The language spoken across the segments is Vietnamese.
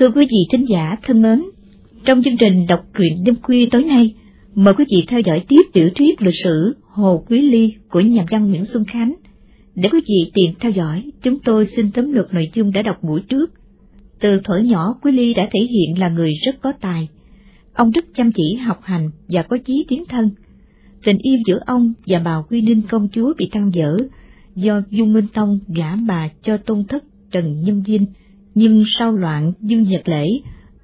Thưa quý vị thính giả thân mến, trong chương trình đọc truyện đêm khuya tối nay, mời quý vị theo dõi tiếp tiểu thuyết lịch sử Hồ Quý Ly của nhà văn Nguyễn Xuân Khánh. Để quý vị tìm theo dõi, chúng tôi xin tóm lược nội dung đã đọc buổi trước. Từ thuở nhỏ, Quý Ly đã thể hiện là người rất có tài. Ông rất chăm chỉ học hành và có chí tiến thân. Tình yêu giữa ông và bà Quy Ninh công chúa bị tan dở do Dung Minh Tông gả bà cho tôn thất Trần Nhân Dinh, nhưng sau loạn Dương Nhật Lễ,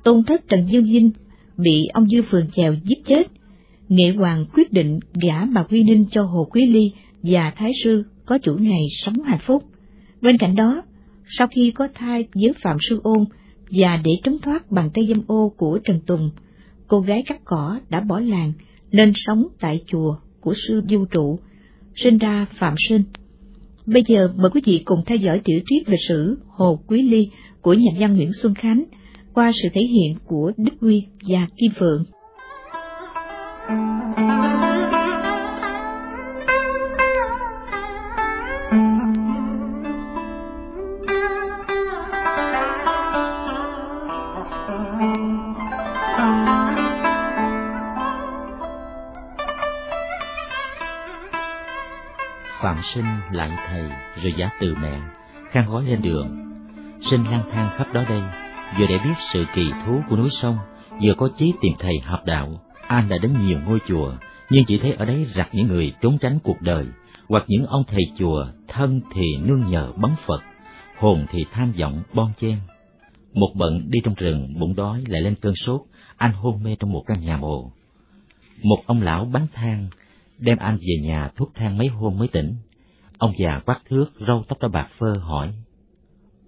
tôn thất Trần dương vinh bị ông Dư Phường Chèo giết chết. Nghệ Hoàng quyết định gả bà Quy Ninh cho Hồ Quý Ly và Thái Sư có chủ ngày sống hạnh phúc. Bên cạnh đó, sau khi có thai với Phạm Sư Ôn và để trốn thoát bàn tay dâm ô của Trần Tùng, cô gái cắt cỏ đã bỏ làng lên sống tại chùa của sư du trụ, sinh ra Phạm Sinh. Bây giờ mời quý vị cùng theo dõi tiểu thuyết lịch sử Hồ Quý Ly của nhà văn Nguyễn Xuân Khánh qua sự thể hiện của Đức Huy và Kim Phượng. Phạm Sinh lại thầy rồi giả từ mẹ, khăn gói lên đường. Sinh lang thang khắp đó đây, vừa để biết sự kỳ thú của núi sông, vừa có chí tìm thầy học đạo. An đã đến nhiều ngôi chùa, nhưng chỉ thấy ở đấy rặt những người trốn tránh cuộc đời, hoặc những ông thầy chùa thân thì nương nhờ bấm Phật, hồn thì tham vọng bon chen. Một bận đi trong rừng, bụng đói lại lên cơn sốt, anh hôn mê trong một căn nhà mồ. Một ông lão bán than đem anh về nhà thuốc thang mấy hôm mới tỉnh. Ông già quát thước, râu tóc đã bạc phơ hỏi,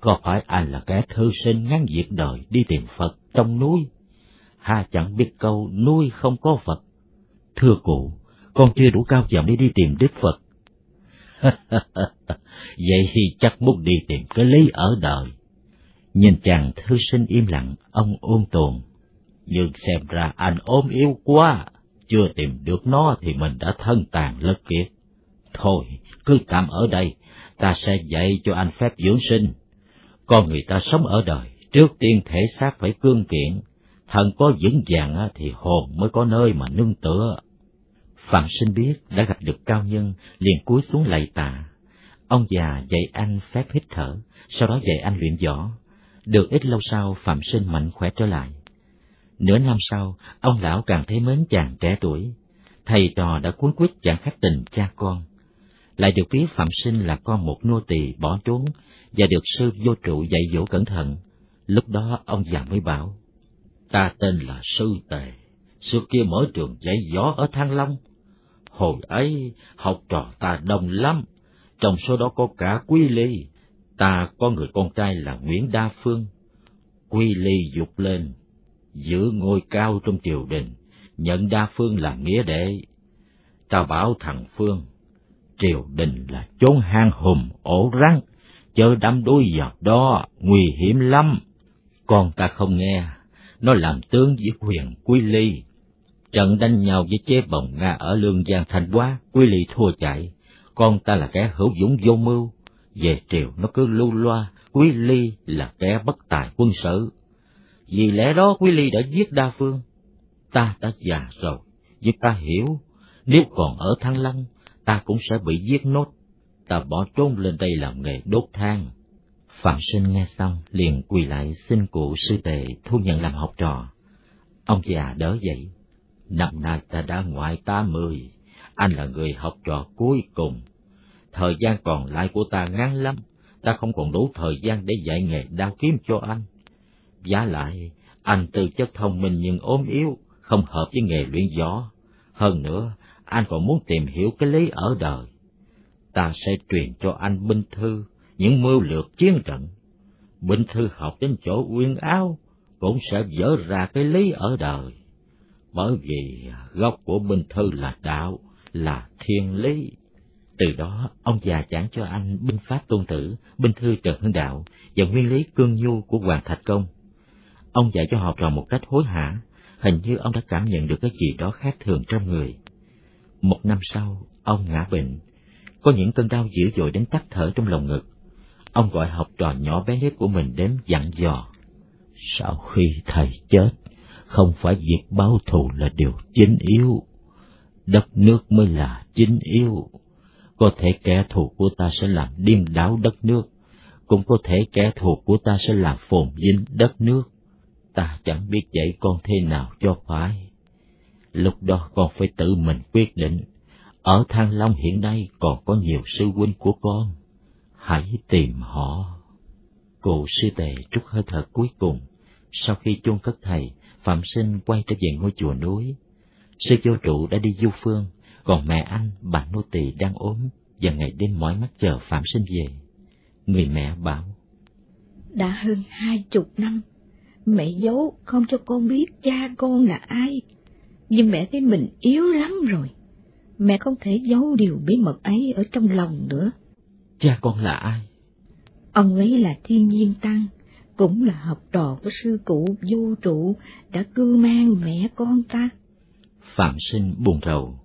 có phải anh là kẻ thư sinh ngắn diệt đời đi tìm Phật trong núi? Ha chẳng biết câu nuôi không có Phật. Thưa cụ, con chưa đủ cao giọng để đi tìm Đức Phật. Vậy thì chắc muốn đi tìm cái lý ở đời. Nhìn chàng thư sinh im lặng, ông ôn tồn. Nhưng xem ra anh ôm yếu quá chưa tìm được nó thì mình đã thân tàn lất kiệt. Thôi, cứ tạm ở đây, ta sẽ dạy cho anh phép dưỡng sinh. Con người ta sống ở đời, trước tiên thể xác phải cương kiện, thần có vững vàng thì hồn mới có nơi mà nương tựa. Phạm sinh biết đã gặp được cao nhân, liền cúi xuống lạy tạ. Ông già dạy anh phép hít thở, sau đó dạy anh luyện võ. Được ít lâu sau, Phạm sinh mạnh khỏe trở lại. Nửa năm sau, ông lão càng thấy mến chàng trẻ tuổi. Thầy trò đã cuốn quyết chẳng khách tình cha con. Lại được biết Phạm Sinh là con một nô tỳ bỏ trốn và được sư vô trụ dạy dỗ cẩn thận. Lúc đó ông già mới bảo, ta tên là Sư Tề, xưa kia mở trường dạy võ ở Thăng Long. Hồi ấy, học trò ta đông lắm, trong số đó có cả Quý Ly, ta có người con trai là Nguyễn Đa Phương. Quy Ly dục lên, giữ ngôi cao trong triều đình, nhận đa phương là nghĩa đệ. Ta bảo thằng Phương, triều đình là chốn hang hùm, ổ rắn, chớ đắm đuối vào đó, nguy hiểm lắm. Con ta không nghe, nó làm tướng với quyền Quy Ly. Trận đánh nhau với chế bồng Nga ở Lương Giang Thành Quá, Quy Ly thua chạy. Con ta là kẻ hữu dũng vô mưu, về triều nó cứ lưu loa, Quý Ly là kẻ bất tài quân sự vì lẽ đó Quý Ly đã giết đa phương. Ta đã già rồi, nhưng ta hiểu, nếu còn ở Thăng Long, ta cũng sẽ bị giết nốt. Ta bỏ trốn lên đây làm nghề đốt than. Phạm Sinh nghe xong liền quỳ lại xin cụ sư tệ thu nhận làm học trò. Ông già đỡ dậy. Năm nay ta đã ngoại tám mươi, anh là người học trò cuối cùng. Thời gian còn lại của ta ngắn lắm, ta không còn đủ thời gian để dạy nghề đao kiếm cho anh. Giá lại, anh tư chất thông minh nhưng ốm yếu, không hợp với nghề luyện võ. Hơn nữa, anh còn muốn tìm hiểu cái lý ở đời. Ta sẽ truyền cho anh binh thư, những mưu lược chiến trận. Binh thư học đến chỗ uyên áo, cũng sẽ dở ra cái lý ở đời. Bởi vì gốc của binh thư là đạo, là thiên lý. Từ đó, ông già giảng cho anh binh pháp tôn tử, binh thư Trần Hưng Đạo và nguyên lý cương nhu của Hoàng Thạch Công. Ông dạy cho học trò một cách hối hả, hình như ông đã cảm nhận được cái gì đó khác thường trong người. Một năm sau, ông ngã bệnh, có những cơn đau dữ dội đến tắt thở trong lồng ngực. Ông gọi học trò nhỏ bé nhất của mình đến dặn dò. Sau khi thầy chết, không phải việc báo thù là điều chính yếu. Đất nước mới là chính yếu. Có thể kẻ thù của ta sẽ làm điên đảo đất nước, cũng có thể kẻ thù của ta sẽ làm phồn vinh đất nước. Ta chẳng biết dạy con thế nào cho phải. Lúc đó con phải tự mình quyết định. Ở Thăng Long hiện nay còn có nhiều sư huynh của con. Hãy tìm họ. Cụ sư tề trút hơi thở cuối cùng. Sau khi chôn cất thầy, Phạm Sinh quay trở về ngôi chùa núi. Sư vô trụ đã đi du phương, còn mẹ anh, bà nô tỳ đang ốm và ngày đêm mỏi mắt chờ Phạm Sinh về. Người mẹ bảo, Đã hơn hai chục năm, mẹ giấu không cho con biết cha con là ai, nhưng mẹ thấy mình yếu lắm rồi. Mẹ không thể giấu điều bí mật ấy ở trong lòng nữa. Cha con là ai? Ông ấy là thiên nhiên tăng, cũng là học trò của sư cụ vô trụ đã cưu mang mẹ con ta. Phạm sinh buồn rầu,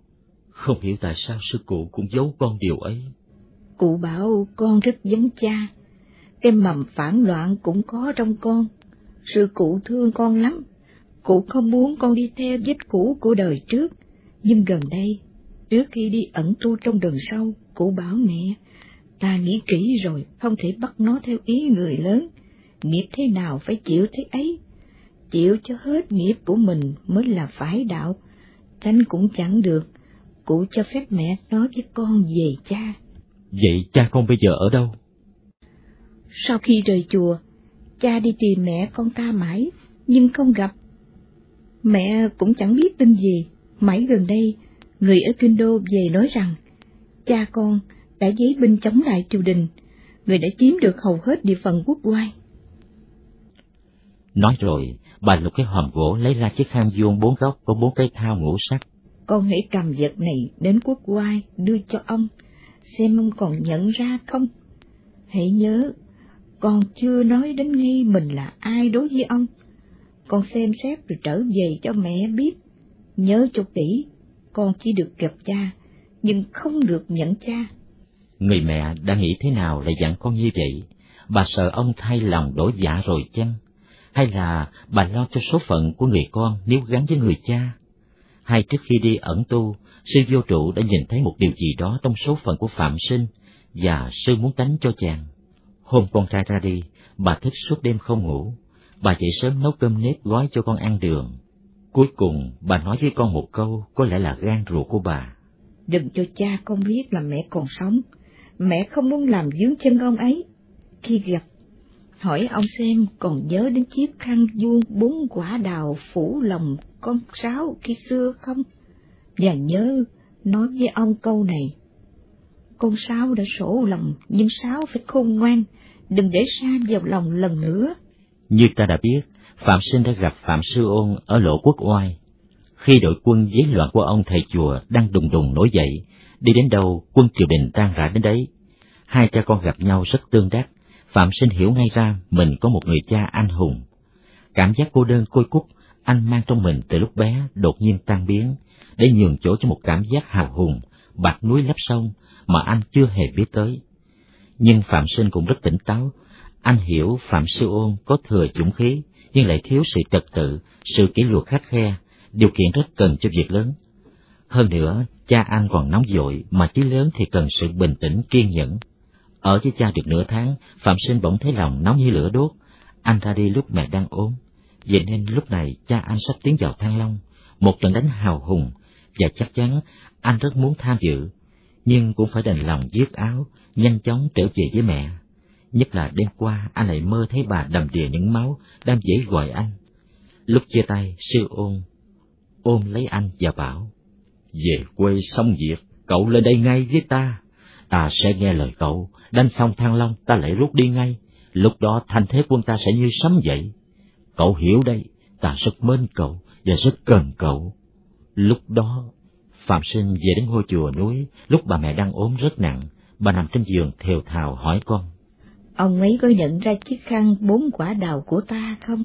không hiểu tại sao sư cụ cũng giấu con điều ấy. Cụ bảo con rất giống cha, cái mầm phản loạn cũng có trong con. Sư cụ thương con lắm, cụ không muốn con đi theo vết cũ của đời trước, nhưng gần đây, trước khi đi ẩn tu trong rừng sâu, cụ bảo mẹ, ta nghĩ kỹ rồi, không thể bắt nó theo ý người lớn, nghiệp thế nào phải chịu thế ấy, chịu cho hết nghiệp của mình mới là phải đạo, tránh cũng chẳng được, cụ cho phép mẹ nói với con về cha. Vậy cha con bây giờ ở đâu? Sau khi rời chùa, cha đi tìm mẹ con ta mãi, nhưng không gặp. Mẹ cũng chẳng biết tin gì, mãi gần đây, người ở Kinh Đô về nói rằng, cha con đã giấy binh chống lại triều đình, người đã chiếm được hầu hết địa phận quốc oai. Nói rồi, bà lục cái hòm gỗ lấy ra chiếc khăn vuông bốn góc có bốn cái thao ngũ sắc. Con hãy cầm vật này đến quốc oai đưa cho ông, xem ông còn nhận ra không. Hãy nhớ, con chưa nói đến ngay mình là ai đối với ông. Con xem xét rồi trở về cho mẹ biết. Nhớ cho kỹ, con chỉ được gặp cha, nhưng không được nhận cha. Người mẹ đã nghĩ thế nào lại dặn con như vậy? Bà sợ ông thay lòng đổi dạ rồi chăng? Hay là bà lo cho số phận của người con nếu gắn với người cha? Hay trước khi đi ẩn tu, sư vô trụ đã nhìn thấy một điều gì đó trong số phận của Phạm Sinh, và sư muốn tánh cho chàng? Hôm con trai ra đi, bà thức suốt đêm không ngủ. Bà dậy sớm nấu cơm nếp gói cho con ăn đường. Cuối cùng, bà nói với con một câu có lẽ là gan ruột của bà. Đừng cho cha con biết là mẹ còn sống. Mẹ không muốn làm dướng chân ông ấy. Khi gặp, hỏi ông xem còn nhớ đến chiếc khăn vuông bốn quả đào phủ lòng con sáo khi xưa không? Và nhớ nói với ông câu này. Con sáo đã sổ lòng, nhưng sáo phải khôn ngoan, đừng để sa vào lòng lần nữa. Như ta đã biết, Phạm Sinh đã gặp Phạm Sư Ôn ở lộ quốc oai. Khi đội quân giấy loạn của ông thầy chùa đang đùng đùng nổi dậy, đi đến đâu quân triều đình tan rã đến đấy. Hai cha con gặp nhau rất tương đắc, Phạm Sinh hiểu ngay ra mình có một người cha anh hùng. Cảm giác cô đơn côi cút anh mang trong mình từ lúc bé đột nhiên tan biến, để nhường chỗ cho một cảm giác hào hùng, bạc núi lấp sông mà anh chưa hề biết tới. Nhưng Phạm Sinh cũng rất tỉnh táo, anh hiểu Phạm Sư Ôn có thừa dũng khí, nhưng lại thiếu sự trật tự, sự kỷ luật khắc khe, điều kiện rất cần cho việc lớn. Hơn nữa, cha anh còn nóng vội, mà chí lớn thì cần sự bình tĩnh kiên nhẫn. Ở với cha được nửa tháng, Phạm Sinh bỗng thấy lòng nóng như lửa đốt. Anh ra đi lúc mẹ đang ốm, vậy nên lúc này cha anh sắp tiến vào Thăng Long, một trận đánh hào hùng, và chắc chắn anh rất muốn tham dự, nhưng cũng phải đành lòng giết áo, nhanh chóng trở về với mẹ. Nhất là đêm qua anh lại mơ thấy bà đầm đìa những máu, đang dễ gọi anh. Lúc chia tay, sư ôn, ôm lấy anh và bảo, Về quê xong việc, cậu lên đây ngay với ta. Ta sẽ nghe lời cậu, đánh xong thăng long ta lại rút đi ngay, lúc đó thanh thế quân ta sẽ như sấm dậy. Cậu hiểu đây, ta rất mến cậu và rất cần cậu. Lúc đó, Phạm Sinh về đến ngôi chùa núi, lúc bà mẹ đang ốm rất nặng, bà nằm trên giường thều thào hỏi con. Ông ấy có nhận ra chiếc khăn bốn quả đào của ta không?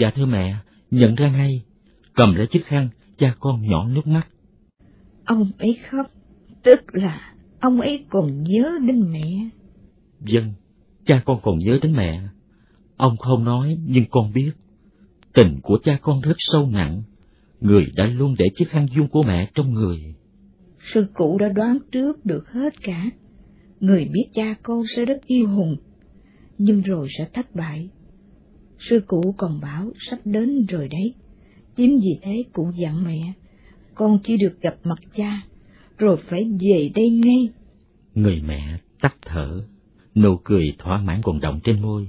Dạ thưa mẹ, nhận ra ngay. Cầm lấy chiếc khăn, cha con nhỏ nước mắt. Ông ấy khóc, tức là ông ấy còn nhớ đến mẹ. Vâng, cha con còn nhớ đến mẹ. Ông không nói, nhưng con biết. Tình của cha con rất sâu nặng, người đã luôn để chiếc khăn dung của mẹ trong người. Sư cụ đã đoán trước được hết cả. Người biết cha con sẽ rất yêu hùng, nhưng rồi sẽ thất bại. Sư cụ còn bảo sắp đến rồi đấy. Chính vì thế cụ dặn mẹ, con chỉ được gặp mặt cha, rồi phải về đây ngay. Người mẹ tắt thở, nụ cười thỏa mãn còn động trên môi.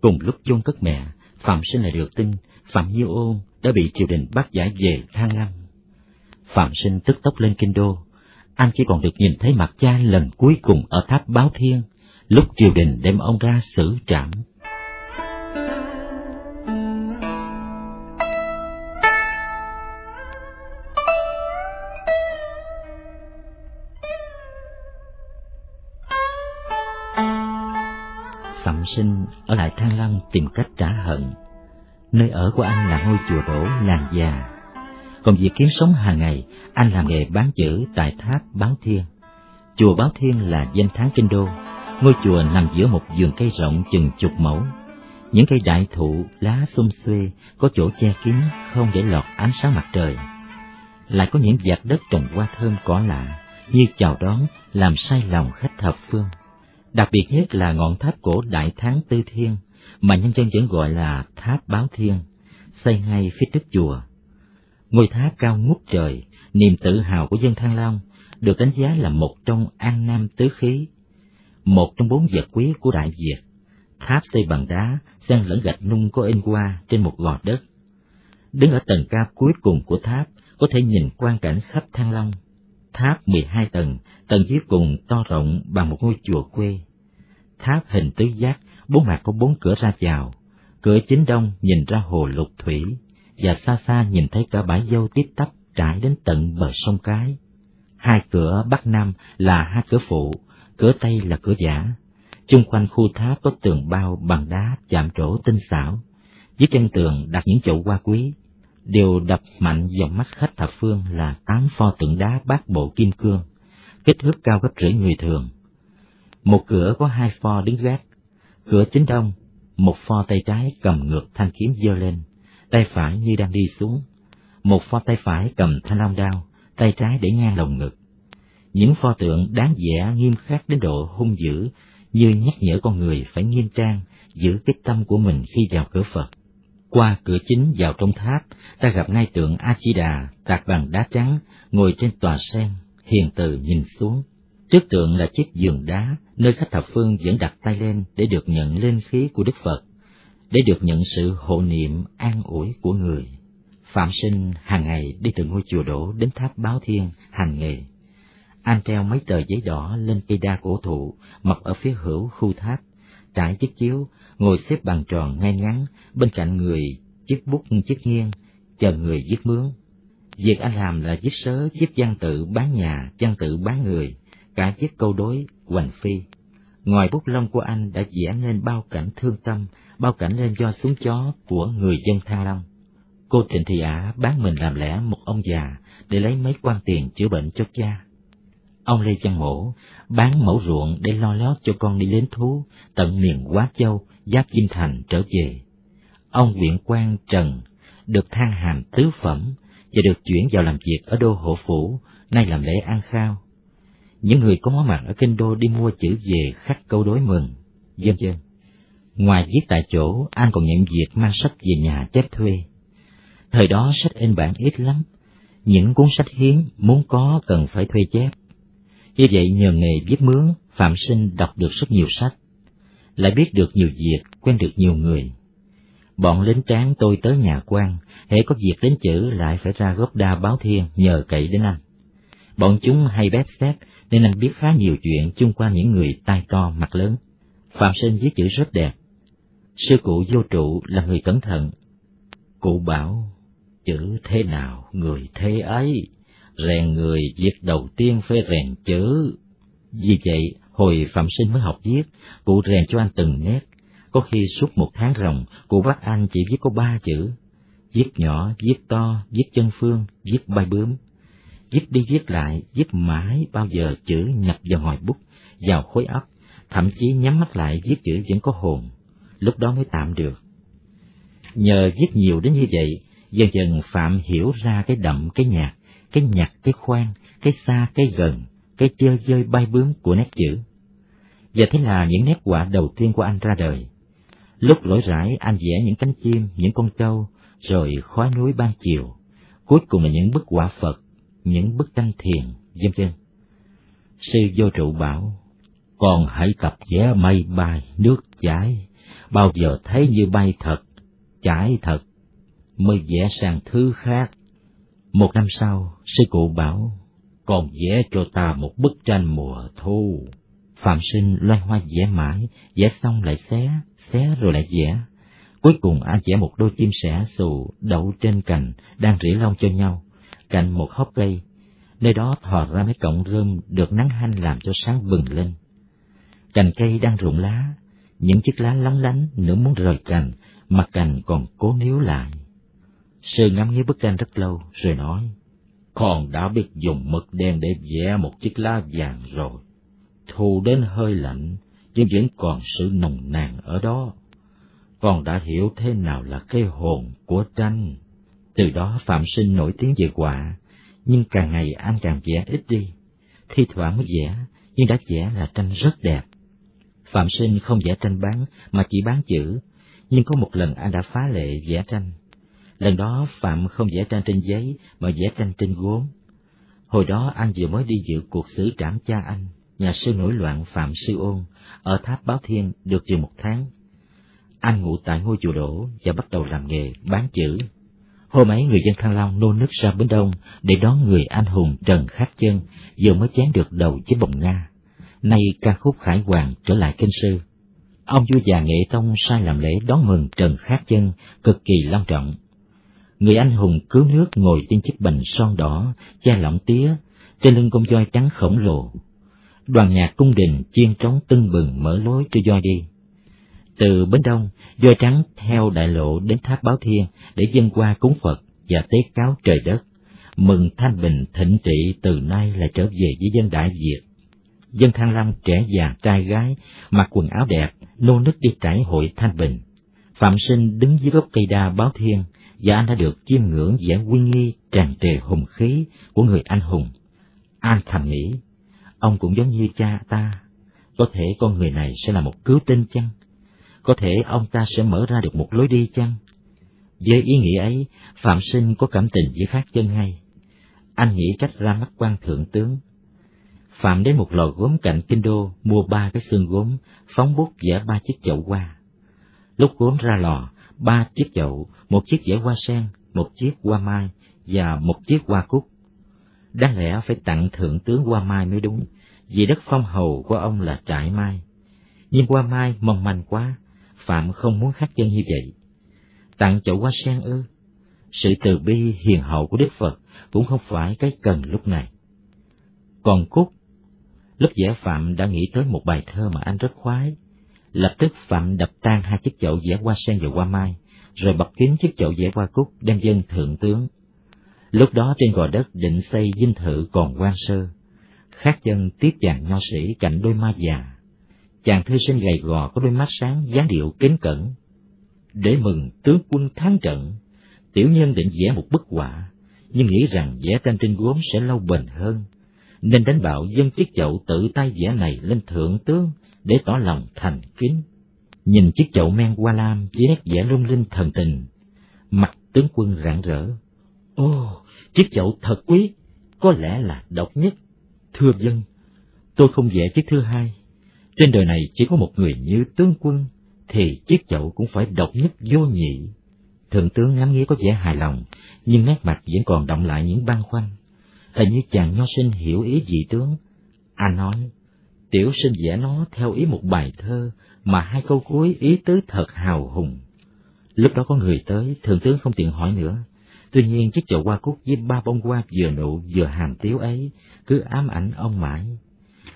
Cùng lúc chôn cất mẹ, Phạm Sinh lại được tin Phạm Như Ôn đã bị triều đình bắt giải về Thăng Lâm. Phạm Sinh tức tốc lên kinh đô, anh chỉ còn được nhìn thấy mặt cha lần cuối cùng ở tháp Báo Thiên, lúc triều đình đem ông ra xử trảm. Phạm Sinh ở lại Thăng Long tìm cách trả hận. Nơi ở của anh là ngôi chùa đổ làng già. Còn việc kiếm sống hàng ngày, anh làm nghề bán chữ tại tháp Báo Thiên. Chùa Báo Thiên là danh thắng kinh đô. Ngôi chùa nằm giữa một vườn cây rộng chừng chục mẫu. Những cây đại thụ, lá xum xuê, có chỗ che kín không để lọt ánh sáng mặt trời. Lại có những vạt đất trồng hoa thơm cỏ lạ, như chào đón, làm say lòng khách thập phương. Đặc biệt nhất là ngọn tháp cổ Đại tháng Tư Thiên, mà nhân dân vẫn gọi là Tháp Báo Thiên, xây ngay phía trước chùa. Ngôi tháp cao ngút trời, niềm tự hào của dân Thăng Long, được đánh giá là một trong an nam tứ khí, một trong bốn vật quý của Đại Việt. Tháp xây bằng đá, xen lẫn gạch nung có in qua trên một gò đất. Đứng ở tầng cao cuối cùng của tháp, có thể nhìn quang cảnh khắp Thăng Long. Tháp 12 tầng, tầng dưới cùng to rộng bằng một ngôi chùa quê. Tháp hình tứ giác, bốn mặt có bốn cửa ra vào. Cửa chính đông nhìn ra hồ lục thủy, và xa xa nhìn thấy cả bãi dâu tiếp tắp trải đến tận bờ sông Cái. Hai cửa bắc nam là hai cửa phụ, cửa tây là cửa giả. Chung quanh khu tháp có tường bao bằng đá chạm trổ tinh xảo. Dưới chân tường đặt những chậu hoa quý. Điều đập mạnh vào mắt khách thập phương là tám pho tượng đá bát bộ kim cương kích thước cao gấp rưỡi người thường. Một cửa có hai pho đứng gác, cửa chính đông, một pho tay trái cầm ngược thanh kiếm giơ lên, tay phải như đang đi xuống, một pho tay phải cầm thanh long đao, tay trái để ngang lồng ngực. Những pho tượng đáng vẻ nghiêm khắc đến độ hung dữ, như nhắc nhở con người phải nghiêm trang, giữ cái tâm của mình khi vào cửa Phật. Qua cửa chính vào trong tháp, ta gặp ngay tượng A Di Đà tạc bằng đá trắng, ngồi trên tòa sen, hiền từ nhìn xuống. Trước tượng là chiếc giường đá, nơi khách thập phương vẫn đặt tay lên để được nhận linh khí của Đức Phật, để được nhận sự hộ niệm an ủi của người. Phạm Sinh hàng ngày đi từ ngôi chùa đổ đến tháp báo thiên hành nghề. Anh treo mấy tờ giấy đỏ lên cây đa cổ thụ, mọc ở phía hữu khu tháp, trải chiếc chiếu, ngồi xếp bàn tròn ngay ngắn, bên cạnh người chiếc bút chiếc nghiêng, chờ người viết mướn. Việc anh làm là viết sớ, giúp văn tự bán nhà, văn tự bán người, cả viết câu đối, hoành phi. Ngoài bút lông của anh đã vẽ nên bao cảnh thương tâm, bao cảnh lên do xuống chó của người dân Thăng Long. Cô Trịnh Thị Ả bán mình làm lẽ một ông già để lấy mấy quan tiền chữa bệnh cho cha. Ông Lê Văn Mổ bán mẫu ruộng để lo lót cho con đi đến thú tận miền Quá Châu, Giáp Kim Thành trở về. Ông Nguyễn Quang Trần được thăng hàm tứ phẩm và được chuyển vào làm việc ở đô hộ phủ, nay làm lễ ăn khao. Những người có mặt ở kinh đô đi mua chữ về khắc câu đối mừng, dân dân Ngoài viết tại chỗ, anh còn nhận việc mang sách về nhà chép thuê. Thời đó sách in bản ít lắm, những cuốn sách hiếm muốn có cần phải thuê chép. Như vậy nhờ nghề viết mướn, Phạm Sinh đọc được rất nhiều sách, lại biết được nhiều việc, quen được nhiều người. Bọn lính tráng tôi tới nhà quan, hễ có việc đến chữ lại phải ra gốc đa báo thiên nhờ cậy đến anh. Bọn chúng hay bếp xếp nên anh biết khá nhiều chuyện chung qua những người tai to mặt lớn. Phạm Sinh viết chữ rất đẹp. Sư cụ vô trụ là người cẩn thận. Cụ bảo, chữ thế nào người thế ấy, rèn người việc đầu tiên phải rèn chữ. Vì vậy, hồi Phạm Sinh mới học viết, cụ rèn cho anh từng nét, có khi suốt một tháng ròng, cụ bắt anh chỉ viết có ba chữ. Viết nhỏ, viết to, viết chân phương, viết bay bướm. Viết đi viết lại, viết mãi bao giờ chữ nhập vào ngòi bút, vào khối óc, thậm chí nhắm mắt lại viết chữ vẫn có hồn, lúc đó mới tạm được. Nhờ viết nhiều đến như vậy, dần dần Phạm hiểu ra cái đậm cái nhạt, cái nhặt cái khoan, cái xa cái gần, cái chơi dơi bay bướm của nét chữ. Và thế là những nét họa đầu tiên của anh ra đời. Lúc lỗi rãi anh vẽ những cánh chim, những con trâu, rồi khói núi ban chiều, cuối cùng là những bức họa Phật, những bức tranh thiền, vân vân. Sư vô trụ bảo, còn hãy tập vẽ mây bay, nước chảy, bao giờ thấy như bay thật, chảy thật, mới vẽ sang thứ khác. Một năm sau, sư cụ bảo, còn vẽ cho ta một bức tranh mùa thu. Phạm sinh loay hoay vẽ mãi, vẽ xong lại xé, xé rồi lại vẽ. Cuối cùng anh vẽ một đôi chim sẻ xù đậu trên cành, đang rỉ lông cho nhau, cạnh một hốc cây. Nơi đó thò ra mấy cọng rơm được nắng hanh làm cho sáng bừng lên. Cành cây đang rụng lá, những chiếc lá lóng lánh nửa muốn rời cành, mà cành còn cố níu lại. Sư ngắm nghía bức tranh rất lâu, rồi nói, Con đã biết dùng mực đen để vẽ một chiếc lá vàng rồi. Thu đến hơi lạnh, nhưng vẫn còn sự nồng nàn ở đó. Con đã hiểu thế nào là cái hồn của tranh. Từ đó Phạm Sinh nổi tiếng về quả, nhưng càng ngày anh càng vẽ ít đi. Thi thoảng mới vẽ, nhưng đã vẽ là tranh rất đẹp. Phạm Sinh không vẽ tranh bán, mà chỉ bán chữ, nhưng có một lần anh đã phá lệ vẽ tranh. Lần đó Phạm không vẽ tranh trên giấy, mà vẽ tranh trên gốm. Hồi đó anh vừa mới đi dự cuộc xử trảm cha anh, nhà sư nổi loạn Phạm Sư Ôn, ở tháp Báo Thiên được chừng một tháng. Anh ngủ tại ngôi chùa đổ và bắt đầu làm nghề bán chữ. Hôm ấy người dân Thăng Long nô nức ra Bến Đông để đón người anh hùng Trần khát Chân vừa mới chén được đầu chiếc bồng Nga. Nay ca khúc Khải Hoàng trở lại kinh sư. Ông vua già nghệ tông sai làm lễ đón mừng Trần khát Chân cực kỳ long trọng. Người anh hùng cứu nước ngồi trên chiếc bành son đỏ, che lỏng tía, trên lưng con voi trắng khổng lồ. Đoàn nhạc cung đình chiên trống tưng bừng mở lối cho voi đi. Từ Bến Đông, voi trắng theo đại lộ đến tháp Báo Thiên để dân qua cúng Phật và tế cáo trời đất, mừng thanh bình thịnh trị từ nay lại trở về với dân Đại Việt. Dân Thăng Long trẻ già trai gái, mặc quần áo đẹp, nô nức đi trải hội thanh bình. Phạm Sinh đứng dưới gốc cây đa Báo Thiên, và anh đã được chiêm ngưỡng vẻ uy nghi tràn trề hùng khí của người anh hùng. An thầm nghĩ, ông cũng giống như cha ta, có thể con người này sẽ là một cứu tinh chăng? Có thể ông ta sẽ mở ra được một lối đi chăng? Với ý nghĩ ấy, Phạm Sinh có cảm tình với Phát chân ngay. Anh nghĩ cách ra mắt quan thượng tướng. Phạm đến một lò gốm cạnh kinh đô mua ba cái xương gốm, phóng bút vẽ ba chiếc chậu hoa. Lúc gốm ra lò, ba chiếc chậu, một chiếc giải hoa sen, một chiếc hoa mai và một chiếc hoa cúc. Đáng lẽ phải tặng thượng tướng hoa mai mới đúng, vì đất phong hầu của ông là trại mai. Nhưng hoa mai mong manh quá, Phạm không muốn khắc chân như vậy. Tặng chậu hoa sen ư? Sự từ bi hiền hậu của Đức Phật cũng không phải cái cần lúc này. Còn Cúc, lúc vẽ Phạm đã nghĩ tới một bài thơ mà anh rất khoái. Lập tức Phạm đập tan hai chiếc chậu vẽ hoa sen và hoa mai, rồi bật kín chiếc chậu vẽ hoa cúc đem dân thượng tướng. Lúc đó trên gò đất định xây dinh thự còn quan sơ, khác chân tiếp chàng nho sĩ cạnh đôi ma già. Chàng thư sinh gầy gò có đôi mắt sáng dáng điệu kính cẩn. Để mừng tướng quân thắng trận tiểu nhân định vẽ một bức họa nhưng nghĩ rằng vẽ tranh trên gốm sẽ lâu bền hơn nên đánh bạo dân chiếc chậu tự tay vẽ này lên thượng tướng để tỏ lòng thành kính nhìn chiếc chậu men hoa lam với nét vẽ lung linh thần tình mặt tướng quân rạng rỡ ô chiếc chậu thật quý có lẽ là độc nhất thưa dân tôi không vẽ chiếc thứ hai trên đời này chỉ có một người như tướng quân, thì chiếc chậu cũng phải độc nhất vô nhị. Thượng tướng ngắm nghĩa có vẻ hài lòng, nhưng nét mặt vẫn còn động lại những băn khoăn. Hình như chàng nho sinh hiểu ý dị tướng. Anh nói, tiểu sinh vẽ nó theo ý một bài thơ, mà hai câu cuối ý tứ thật hào hùng. Lúc đó có người tới, thượng tướng không tiện hỏi nữa. Tuy nhiên chiếc chậu hoa cúc với ba bông hoa vừa nụ vừa hàm tiếu ấy cứ ám ảnh ông mãi.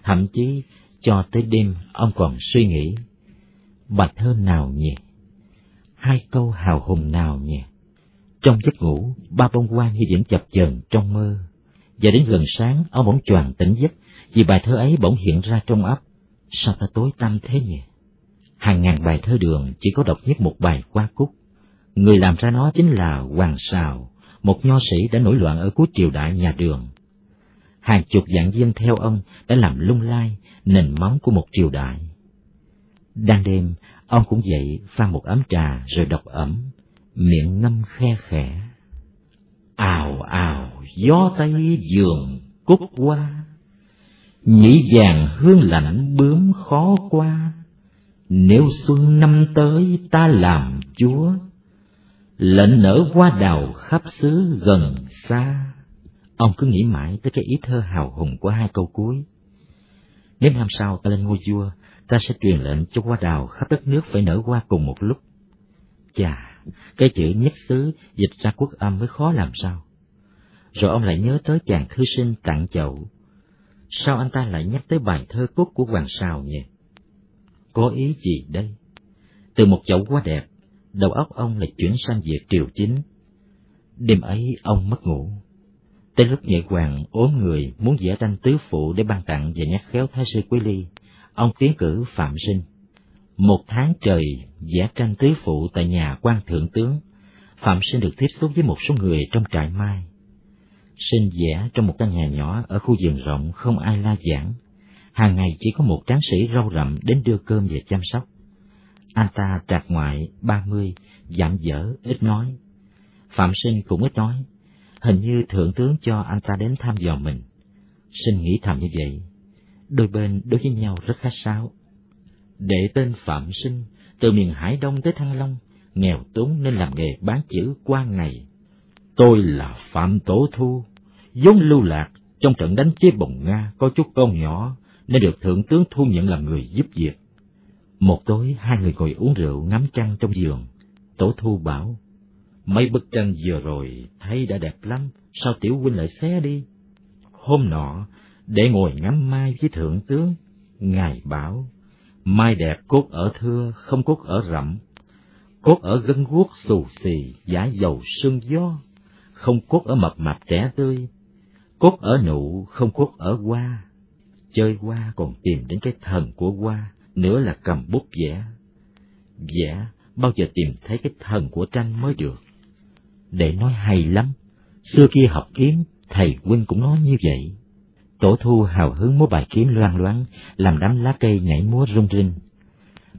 Thậm chí cho tới đêm ông còn suy nghĩ, bài thơ nào nhỉ? Hai câu hào hùng nào nhỉ? Trong giấc ngủ, ba bông hoa như vẫn chập chờn trong mơ. Và đến gần sáng, ông bỗng choàng tỉnh giấc, vì bài thơ ấy bỗng hiện ra trong ấp. Sao ta tối tăm thế nhỉ? Hàng ngàn bài thơ đường chỉ có độc nhất một bài qua cúc. Người làm ra nó chính là Hoàng Sào, một nho sĩ đã nổi loạn ở cuối triều đại nhà Đường. Hàng chục dạng dân theo ông đã làm lung lay nền móng của một triều đại. Đang đêm, ông cũng dậy pha một ấm trà rồi đọc ẩm, miệng ngâm khe khẽ. Ào ào, gió tây giường cúc qua, nhĩ vàng hương lạnh bướm khó qua. Nếu xuân năm tới ta làm chúa, lệnh nở hoa đào khắp xứ gần xa. Ông cứ nghĩ mãi tới cái ý thơ hào hùng của hai câu cuối. Nếu năm sau ta lên ngôi vua, ta sẽ truyền lệnh cho hoa đào khắp đất nước phải nở hoa cùng một lúc. Chà, cái chữ nhất xứ dịch ra quốc âm mới khó làm sao. Rồi ông lại nhớ tới chàng thư sinh tặng chậu. Sao anh ta lại nhắc tới bài thơ cốt của Hoàng Sào nhỉ? Có ý gì đây? Từ một chậu quá đẹp, đầu óc ông lại chuyển sang việc triều chính. Đêm ấy ông mất ngủ. Tới lúc nhạy hoàng ốm người muốn vẽ tranh tứ phụ để ban tặng và nhắc khéo thái sư Quý Ly, ông tiến cử Phạm Sinh. Một tháng trời vẽ tranh tứ phụ tại nhà quan thượng tướng, Phạm Sinh được tiếp xúc với một số người trong trại mai. Sinh vẽ trong một căn nhà nhỏ ở khu vườn rộng không ai la giảng. Hàng ngày chỉ có một tráng sĩ râu rậm đến đưa cơm và chăm sóc. Anh ta trạc ngoại ba mươi, giảm dở, ít nói. Phạm Sinh cũng ít nói, hình như thượng tướng cho anh ta đến thăm dò mình. Sinh nghĩ thầm như vậy, đôi bên đối với nhau rất khách sáo. Đệ tên Phạm Sinh, từ miền Hải Đông tới Thăng Long, nghèo túng nên làm nghề bán chữ qua ngày. Tôi là Phạm Tổ Thu, vốn lưu lạc trong trận đánh chế bồng Nga có chút con nhỏ nên được thượng tướng thu nhận làm người giúp việc. Một tối hai người ngồi uống rượu ngắm trăng trong giường. Tổ Thu bảo, mấy bức tranh vừa rồi thấy đã đẹp lắm, sao tiểu huynh lại xé đi? Hôm nọ, để ngồi ngắm mai với thượng tướng, ngài bảo, mai đẹp cốt ở thưa, không cốt ở rậm, cốt ở gân guốc xù xì, giả dầu sương gió, không cốt ở mập mạp trẻ tươi, cốt ở nụ, không cốt ở hoa. Chơi hoa còn tìm đến cái thần của hoa, nữa là cầm bút vẽ. Vẽ bao giờ tìm thấy cái thần của tranh mới được. Để nói hay lắm, xưa kia học kiếm, thầy huynh cũng nói như vậy. Tổ thu hào hứng múa bài kiếm loan loáng, làm đám lá cây nhảy múa rung rinh.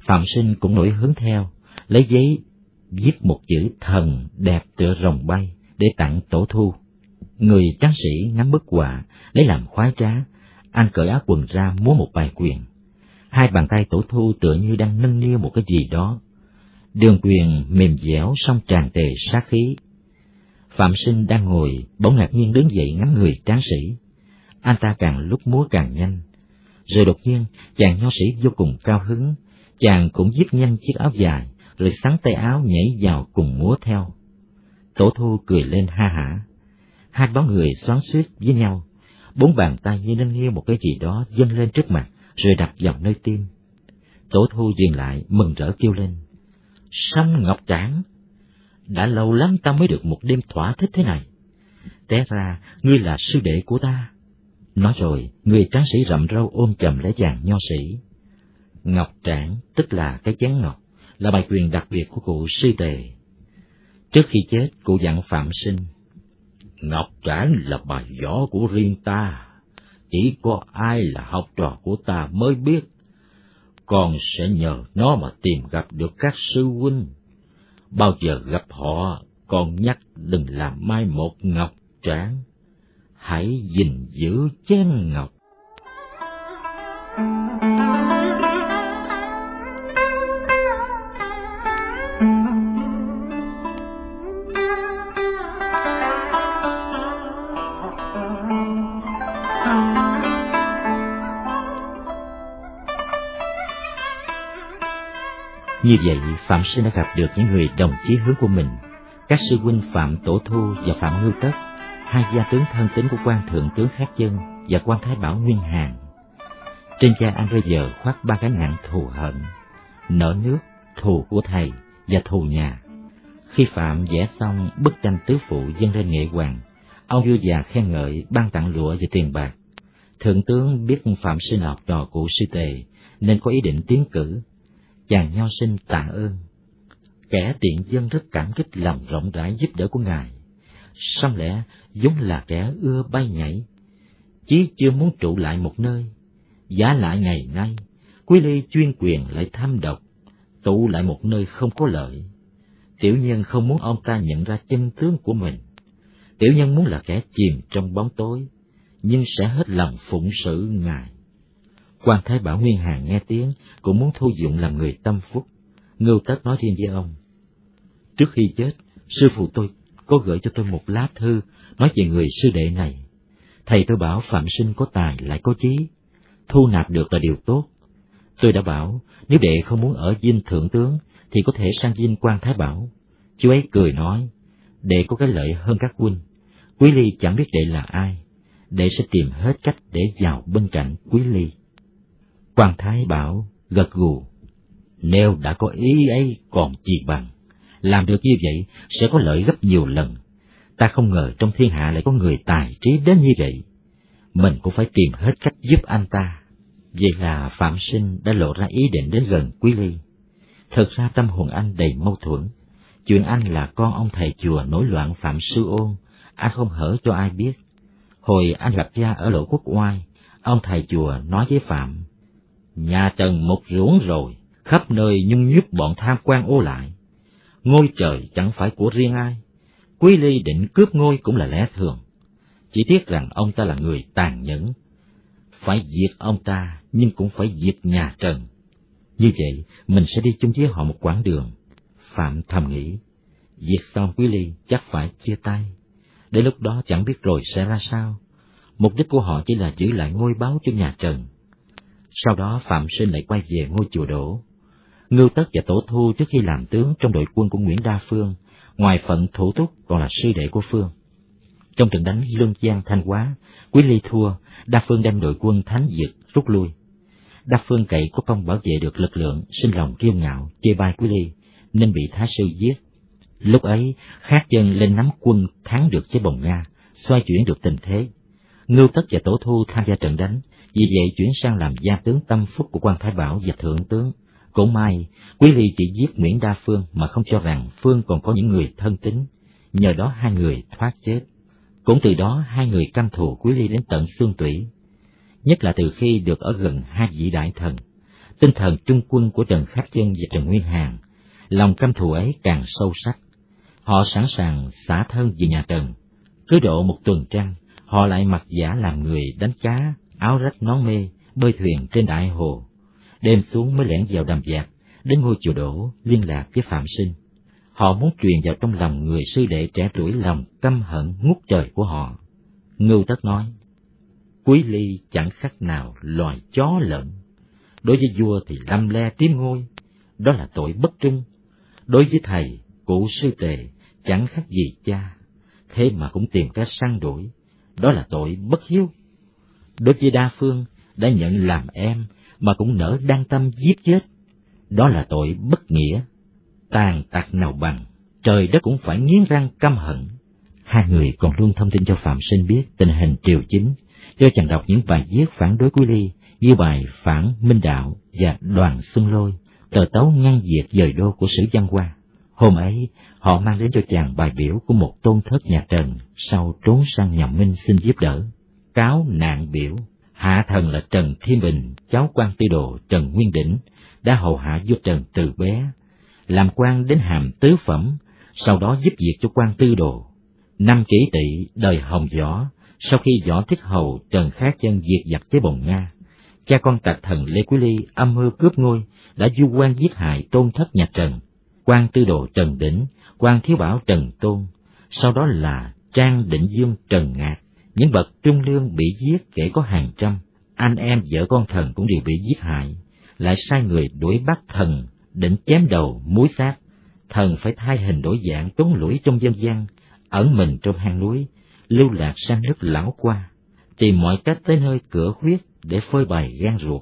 Phạm sinh cũng nổi hứng theo, lấy giấy viết một chữ thần đẹp tựa rồng bay để tặng tổ thu. Người tráng sĩ ngắm bức họa, lấy làm khoái trá, anh cởi áo quần ra múa một bài quyền. Hai bàn tay tổ thu tựa như đang nâng niu một cái gì đó. Đường quyền mềm dẻo song tràn tề sát khí. Phạm sinh đang ngồi, bỗng ngạc nhiên đứng dậy ngắm người tráng sĩ. Anh ta càng lúc múa càng nhanh. Rồi đột nhiên, chàng nho sĩ vô cùng cao hứng, chàng cũng giết nhanh chiếc áo dài, rồi sắn tay áo nhảy vào cùng múa theo. Tổ thu cười lên ha hả. Hai bóng người xoắn suýt với nhau, bốn bàn tay như nâng niu một cái gì đó dâng lên trước mặt, rồi đập vào nơi tim. Tổ thu dừng lại, mừng rỡ kêu lên. Sâm Ngọc Tráng! Đã lâu lắm ta mới được một đêm thỏa thích thế này. Té ra, ngươi là sư đệ của ta. Nói rồi, người tráng sĩ rậm râu ôm chầm lấy chàng nho sĩ. Ngọc Tráng, tức là cái chén ngọc, là bài quyền đặc biệt của cụ sư tề. Trước khi chết, cụ dặn Phạm Sinh, Ngọc Tráng là bài võ của riêng ta, chỉ có ai là học trò của ta mới biết. Con sẽ nhờ nó mà tìm gặp được các sư huynh. Bao giờ gặp họ, con nhắc đừng làm mai một Ngọc Tráng. Hãy gìn giữ chén ngọc. Vậy, Phạm Sinh đã gặp được những người đồng chí hướng của mình, các sư huynh Phạm Tổ Thu và Phạm Ngưu Tất, hai gia tướng thân tín của quan thượng tướng Khát Chân và quan Thái Bảo Nguyên Hàn. Trên cha anh bây giờ khoác ba cái nặng thù hận, nợ nước, thù của thầy và thù nhà. Khi Phạm vẽ xong bức tranh tứ phụ dâng lên nghệ hoàng, ông vua già khen ngợi ban tặng lụa và tiền bạc. Thượng tướng biết Phạm Sinh học trò của sư tề, nên có ý định tiến cử chàng nho sinh tạ ơn. kẻ tiện dân rất cảm kích lòng rộng rãi giúp đỡ của ngài. Xong lẽ vốn là kẻ ưa bay nhảy, chí chưa muốn trụ lại một nơi. Giá lại ngày nay, Quý Ly chuyên quyền lại tham độc, tụ lại một nơi không có lợi. Tiểu nhân không muốn ông ta nhận ra chân tướng của mình. Tiểu nhân muốn là kẻ chìm trong bóng tối, nhưng sẽ hết lòng phụng sự ngài quan Thái Bảo Nguyên Hàng nghe tiếng, cũng muốn thu dụng làm người tâm phúc. Ngưu Tất nói riêng với ông. Trước khi chết, sư phụ tôi có gửi cho tôi một lá thư nói về người sư đệ này. Thầy tôi bảo Phạm Sinh có tài lại có trí, thu nạp được là điều tốt. Tôi đã bảo, nếu đệ không muốn ở dinh thượng tướng, thì có thể sang dinh quan Thái Bảo. Chú ấy cười nói, đệ có cái lợi hơn các huynh. Quý Ly chẳng biết đệ là ai, đệ sẽ tìm hết cách để vào bên cạnh Quý Ly. Quan Thái Bảo gật gù, nếu đã có ý ấy còn chi bằng, làm được như vậy sẽ có lợi gấp nhiều lần. Ta không ngờ trong thiên hạ lại có người tài trí đến như vậy. Mình cũng phải tìm hết cách giúp anh ta. Vậy là Phạm Sinh đã lộ ra ý định đến gần Quý Ly. Thật ra tâm hồn anh đầy mâu thuẫn. Chuyện anh là con ông thầy chùa nổi loạn Phạm Sư Ôn, anh không hở cho ai biết. Hồi anh gặp cha ở lỗ quốc oai, ông thầy chùa nói với Phạm, Nhà Trần một ruộng rồi, khắp nơi nhung nhúc bọn tham quan ô lại. Ngôi trời chẳng phải của riêng ai, Quý Ly định cướp ngôi cũng là lẽ thường. Chỉ tiếc rằng ông ta là người tàn nhẫn. Phải diệt ông ta, nhưng cũng phải diệt nhà Trần. Như vậy, mình sẽ đi chung với họ một quãng đường. Phạm thầm nghĩ, diệt xong Quý Ly chắc phải chia tay. Đến lúc đó chẳng biết rồi sẽ ra sao. Mục đích của họ chỉ là giữ lại ngôi báo cho nhà Trần. Sau đó Phạm Sinh lại quay về ngôi chùa đổ. Ngưu Tất và Tổ Thu trước khi làm tướng trong đội quân của Nguyễn Đa Phương, ngoài phận thủ túc còn là sư đệ của Phương. Trong trận đánh Lương Giang Thanh Hóa, Quý Ly thua, Đa Phương đem đội quân Thánh Diệt rút lui. Đa Phương cậy có công bảo vệ được lực lượng, sinh lòng kiêu ngạo, chê bai Quý Ly, nên bị Thái Sư giết. Lúc ấy, Khát dân lên nắm quân thắng được chế bồng Nga, xoay chuyển được tình thế. Ngưu Tất và Tổ Thu tham gia trận đánh, vì vậy chuyển sang làm gia tướng tâm phúc của quan Thái Bảo và Thượng tướng. Cũng may, Quý Ly chỉ giết Nguyễn Đa Phương mà không cho rằng Phương còn có những người thân tín, nhờ đó hai người thoát chết. Cũng từ đó hai người căm thù Quý Ly đến tận xương tủy. Nhất là từ khi được ở gần hai vị đại thần, tinh thần trung quân của Trần Khắc Chân và Trần Nguyên Hàn, lòng căm thù ấy càng sâu sắc. Họ sẵn sàng xả thân về nhà Trần. Cứ độ một tuần trăng, họ lại mặc giả làm người đánh cá, áo rách nón mê, bơi thuyền trên đại hồ. Đêm xuống mới lẻn vào đầm dạc, đến ngôi chùa đổ liên lạc với Phạm Sinh. Họ muốn truyền vào trong lòng người sư đệ trẻ tuổi lòng căm hận ngút trời của họ. Ngưu Tất nói, Quý Ly chẳng khác nào loài chó lợn. Đối với vua thì lâm le tiếm ngôi, đó là tội bất trung. Đối với thầy, cụ sư tề, chẳng khác gì cha, thế mà cũng tìm cách săn đuổi, đó là tội bất hiếu. Đối với đa phương, đã nhận làm em mà cũng nỡ đăng tâm giết chết, đó là tội bất nghĩa. Tàn tạc nào bằng, trời đất cũng phải nghiến răng căm hận. Hai người còn luôn thông tin cho Phạm Sinh biết tình hình triều chính, cho chàng đọc những bài viết phản đối Quý Ly như bài Phản Minh Đạo và Đoàn Xuân Lôi, tờ tấu ngăn diệt dời đô của Sử Văn Hoa. Hôm ấy, họ mang đến cho chàng bài biểu của một tôn thất nhà Trần sau trốn sang nhà Minh xin giúp đỡ. Cáo nạn biểu, hạ thần là Trần Thiên Bình, cháu quan tư đồ Trần Nguyên Đỉnh, đã hầu hạ vua Trần từ bé, làm quan đến hàm tứ phẩm, sau đó giúp việc cho quan tư đồ. Năm kỷ tỵ đời Hồng Võ, sau khi Võ Thích Hầu Trần Khát Chân diệt giặc chế bồng Nga, cha con tạc thần Lê Quý Ly âm mưu cướp ngôi, đã du quan giết hại tôn thất nhà Trần, quan tư đồ Trần Đỉnh, quan thiếu bảo Trần Tôn, sau đó là Trang Định Dương Trần Ngạc, những bậc trung lương bị giết kể có hàng trăm, anh em vợ con thần cũng đều bị giết hại, lại sai người đuổi bắt thần, định chém đầu, muối xác. Thần phải thay hình đổi dạng trốn lũi trong dân gian, ẩn mình trong hang núi, lưu lạc sang nước lão qua, tìm mọi cách tới nơi cửa huyết để phơi bày gan ruột,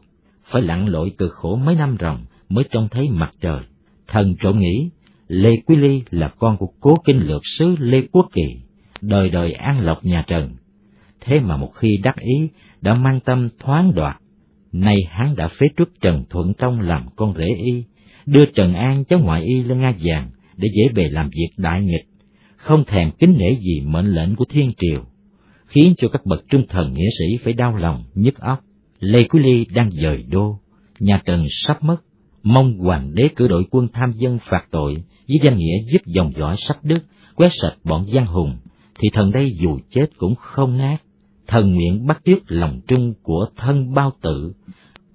phải lặn lội cực khổ mấy năm ròng mới trông thấy mặt trời. Thần trộm nghĩ, Lê Quý Ly là con của cố kinh lược sứ Lê Quốc Kỳ, đời đời an lộc nhà Trần. Thế mà một khi đắc ý, đã mang tâm thoáng đoạt. Nay hắn đã phế trước Trần Thuận Tông làm con rể y, đưa Trần An cháu ngoại y lên ngai vàng, để dễ bề làm việc đại nghịch, không thèm kính nể gì mệnh lệnh của thiên triều, khiến cho các bậc trung thần nghĩa sĩ phải đau lòng, nhức óc. Lê Quý Ly đang dời đô, nhà Trần sắp mất, mong hoàng đế cử đội quân tham dân phạt tội với danh nghĩa giúp dòng dõi sắp đức quét sạch bọn giang hùng, thì thần đây dù chết cũng không nát. Thần nguyện bắt chước lòng trung của thân bao tử,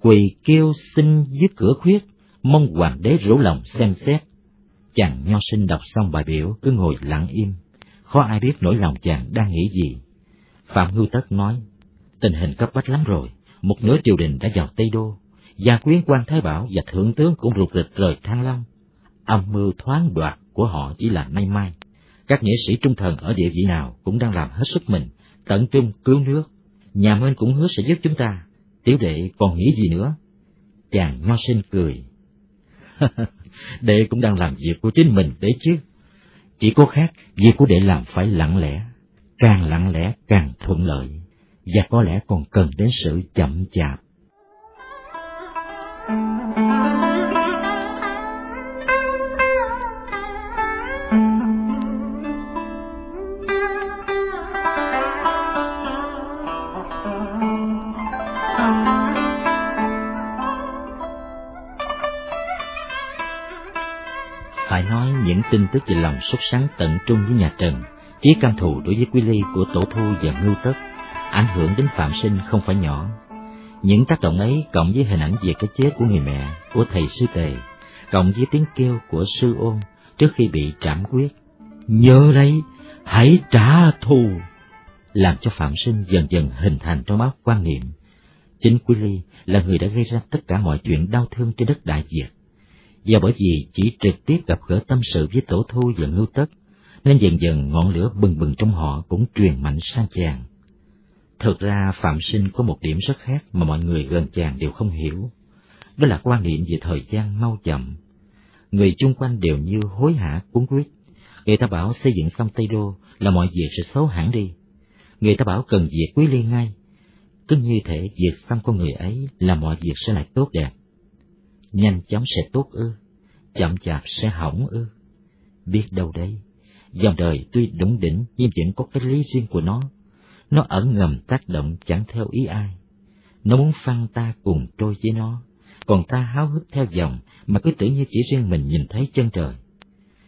quỳ kêu xin dưới cửa khuyết, mong hoàng đế rủ lòng xem xét. Chàng nho sinh đọc xong bài biểu cứ ngồi lặng im, khó ai biết nỗi lòng chàng đang nghĩ gì. Phạm Hưu Tất nói, tình hình cấp bách lắm rồi, một nửa triều đình đã vào Tây Đô, gia quyến quan Thái Bảo và thượng tướng cũng rụt rịch rời Thăng Long. Âm mưu thoáng đoạt của họ chỉ là nay mai. Các nghĩa sĩ trung thần ở địa vị nào cũng đang làm hết sức mình, tận trung cứu nước. Nhà Minh cũng hứa sẽ giúp chúng ta. Tiểu đệ còn nghĩ gì nữa? Chàng nho sinh cười. đệ cũng đang làm việc của chính mình đấy chứ. Chỉ có khác, việc của đệ làm phải lặng lẽ, càng lặng lẽ càng thuận lợi, và có lẽ còn cần đến sự chậm chạp. Phải nói những tin tức về lòng sốt sắng tận trung với nhà Trần, chí căm thù đối với Quy Ly của Tổ Thu và Ngưu Tất, ảnh hưởng đến Phạm Sinh không phải nhỏ. Những tác động ấy cộng với hình ảnh về cái chết của người mẹ, của thầy sư tề, cộng với tiếng kêu của sư ôn trước khi bị trảm quyết. Nhớ đấy, hãy trả thù! Làm cho Phạm Sinh dần dần hình thành trong óc quan niệm. Chính Quy Ly là người đã gây ra tất cả mọi chuyện đau thương trên đất Đại Việt. Và bởi vì chỉ trực tiếp gặp gỡ tâm sự với Tổ Thu và Ngưu Tất, nên dần dần ngọn lửa bừng bừng trong họ cũng truyền mạnh sang chàng. Thực ra Phạm Sinh có một điểm rất khác mà mọi người gần chàng đều không hiểu. Đó là quan niệm về thời gian mau chậm. Người chung quanh đều như hối hả cuốn quyết. Người ta bảo xây dựng xong Tây Đô là mọi việc sẽ xấu hẳn đi. Người ta bảo cần diệt quý liên ngay. Cứ như thể diệt xong con người ấy là mọi việc sẽ lại tốt đẹp. Nhanh chóng sẽ tốt ư, chậm chạp sẽ hỏng ư. Biết đâu đây dòng đời tuy đúng đỉnh nhưng vẫn có cái lý riêng của nó nó ẩn ngầm tác động chẳng theo ý ai. Nó muốn phăng ta cùng trôi với nó, còn ta háo hức theo dòng mà cứ tưởng như chỉ riêng mình nhìn thấy chân trời.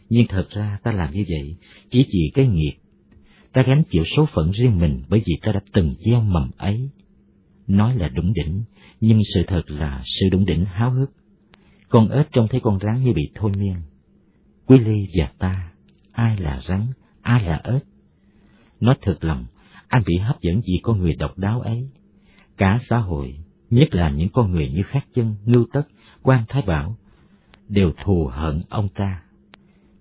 Nhưng thật ra ta làm như vậy chỉ vì cái nghiệp. Ta gánh chịu số phận riêng mình bởi vì ta đã từng gieo mầm ấy. Nói là đúng đỉnh, nhưng sự thật là sự đúng đỉnh háo hức. Con ếch trông thấy con rắn như bị thôi miên. Quý Ly và ta, ai là rắn, ai là ếch? Nói thật lòng, anh bị hấp dẫn vì con người độc đáo ấy. Cả xã hội, nhất là những con người như Khát Chân, Ngưu Tất, quan Thái Bảo, đều thù hận ông ta.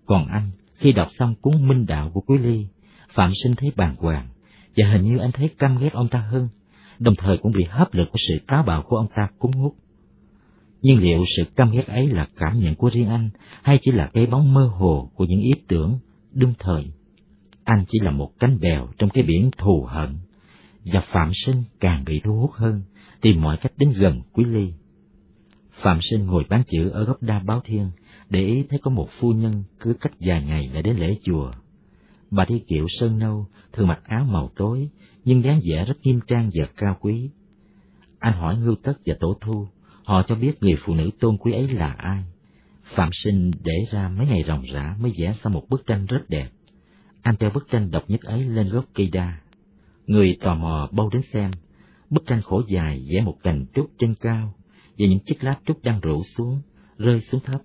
Còn anh, khi đọc xong cuốn Minh Đạo của Quý Ly, Phạm Sinh thấy bàng hoàng, và hình như anh thấy căm ghét ông ta hơn, đồng thời cũng bị hấp lực của sự táo bạo của ông ta cuốn hút. Nhưng liệu sự căm ghét ấy là cảm nhận của riêng anh, hay chỉ là cái bóng mơ hồ của những ý tưởng đương thời? anh chỉ là một cánh bèo trong cái biển thù hận, và Phạm Sinh càng bị thu hút hơn, tìm mọi cách đến gần Quý Ly. Phạm Sinh ngồi bán chữ ở góc đa báo thiên, để ý thấy có một phu nhân cứ cách vài ngày lại đến lễ chùa. Bà đi kiệu sơn nâu, thường mặc áo màu tối, nhưng dáng vẻ rất nghiêm trang và cao quý. Anh hỏi Ngưu Tất và Tổ Thu, họ cho biết người phụ nữ tôn quý ấy là ai. Phạm Sinh để ra mấy ngày ròng rã mới vẽ ra một bức tranh rất đẹp. Anh treo bức tranh độc nhất ấy lên gốc cây đa. Người tò mò bâu đến xem, bức tranh khổ dài vẽ một cành trúc trên cao, và những chiếc lá trúc đang rủ xuống, rơi xuống thấp.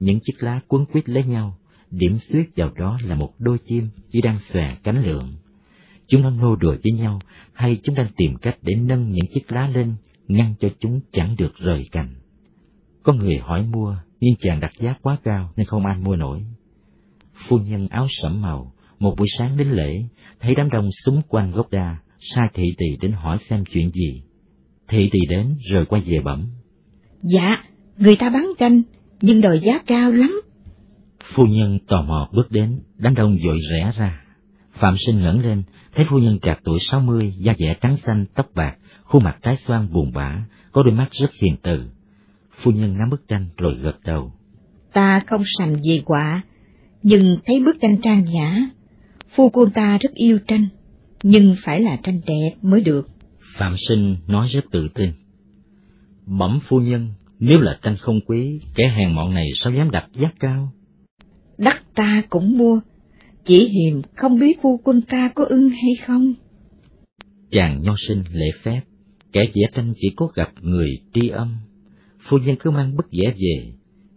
Những chiếc lá quấn quýt lấy nhau, điểm xuyết vào đó là một đôi chim chỉ đang xòe cánh lượng. Chúng đang nô đùa với nhau, hay chúng đang tìm cách để nâng những chiếc lá lên, ngăn cho chúng chẳng được rời cành. Có người hỏi mua, nhưng chàng đặt giá quá cao nên không ai mua nổi. Phu nhân áo sẫm màu, một buổi sáng đến lễ, thấy đám đông xung quanh gốc đa, sai thị tỳ đến hỏi xem chuyện gì. Thị tỳ đến rồi quay về bẩm. Dạ, người ta bán tranh, nhưng đòi giá cao lắm. Phu nhân tò mò bước đến, đám đông vội rẽ ra. Phạm sinh ngẩng lên, thấy phu nhân trạc tuổi sáu mươi, da dẻ trắng xanh, tóc bạc, khuôn mặt tái xoan buồn bã, có đôi mắt rất hiền từ. Phu nhân ngắm bức tranh rồi gật đầu. Ta không sành gì quả, nhưng thấy bức tranh trang nhã. Phu quân ta rất yêu tranh, nhưng phải là tranh đẹp mới được. Phạm Sinh nói rất tự tin. Bẩm phu nhân, nếu là tranh không quý, kẻ hèn mọn này sao dám đặt giá cao? Đắt ta cũng mua, chỉ hiềm không biết phu quân ta có ưng hay không. Chàng nho sinh lễ phép, kẻ vẽ tranh chỉ có gặp người tri âm. Phu nhân cứ mang bức vẽ về,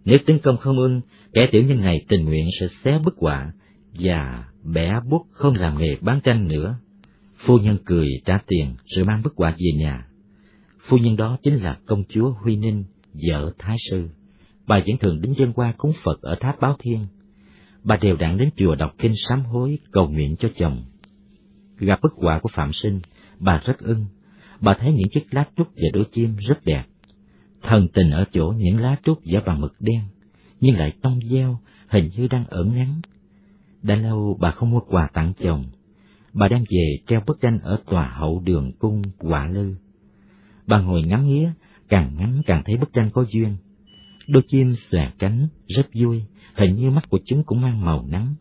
nếu tấn công không ưng, kẻ tiểu nhân này tình nguyện sẽ xé bức họa và bẻ bút không làm nghề bán tranh nữa. Phu nhân cười trả tiền rồi mang bức họa về nhà. Phu nhân đó chính là công chúa Huy Ninh, vợ Thái Sư. Bà vẫn thường đến dân qua cúng Phật ở tháp Báo Thiên. Bà đều đặn đến chùa đọc kinh sám hối cầu nguyện cho chồng. Gặp bức họa của Phạm Sinh, bà rất ưng. Bà thấy những chiếc lá trúc và đôi chim rất đẹp. Thần tình ở chỗ những lá trúc giả bằng mực đen, nhưng lại tông gieo, hình như đang ẩn nắng. Đã lâu bà không mua quà tặng chồng, bà đem về treo bức tranh ở tòa hậu đường cung quả lư. Bà ngồi ngắm nghía, càng ngắm càng thấy bức tranh có duyên. Đôi chim xòe cánh, rất vui, hình như mắt của chúng cũng mang màu nắng.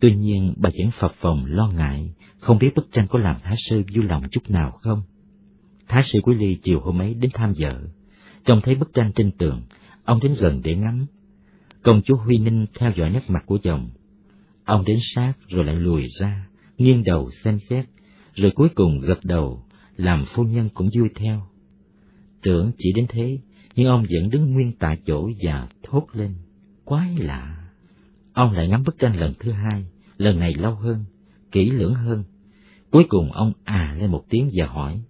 Tuy nhiên bà vẫn phập phồng lo ngại, không biết bức tranh có làm Thái sư vui lòng chút nào không. Thái sư Quý Ly chiều hôm ấy đến thăm vợ, trông thấy bức tranh trên tường, ông đến gần để ngắm. Công chúa Huy Ninh theo dõi nét mặt của chồng. Ông đến sát rồi lại lùi ra, nghiêng đầu xem xét, rồi cuối cùng gật đầu, làm phu nhân cũng vui theo. Tưởng chỉ đến thế, nhưng ông vẫn đứng nguyên tại chỗ và thốt lên, quái lạ. Ông lại ngắm bức tranh lần thứ hai, lần này lâu hơn, kỹ lưỡng hơn. Cuối cùng ông à lên một tiếng và hỏi,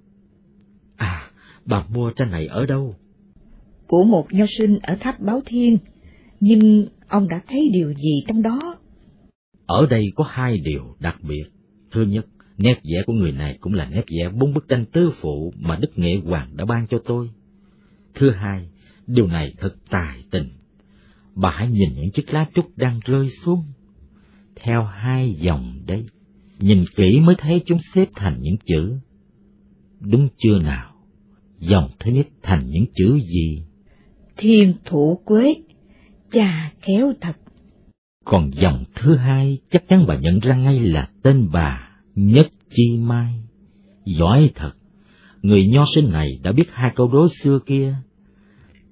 bà mua tranh này ở đâu? Của một nho sinh ở tháp Báo Thiên, nhưng ông đã thấy điều gì trong đó? Ở đây có hai điều đặc biệt. Thứ nhất, nét vẽ của người này cũng là nét vẽ bốn bức tranh tư phụ mà Đức Nghệ Hoàng đã ban cho tôi. Thứ hai, điều này thật tài tình. Bà hãy nhìn những chiếc lá trúc đang rơi xuống. Theo hai dòng đấy, nhìn kỹ mới thấy chúng xếp thành những chữ. Đúng chưa nào? Dòng thứ nhất thành những chữ gì? Thiên thủ quế, chà khéo thật. Còn dòng thứ hai chắc chắn bà nhận ra ngay là tên bà Nhất Chi Mai. Giỏi thật, người nho sinh này đã biết hai câu đối xưa kia.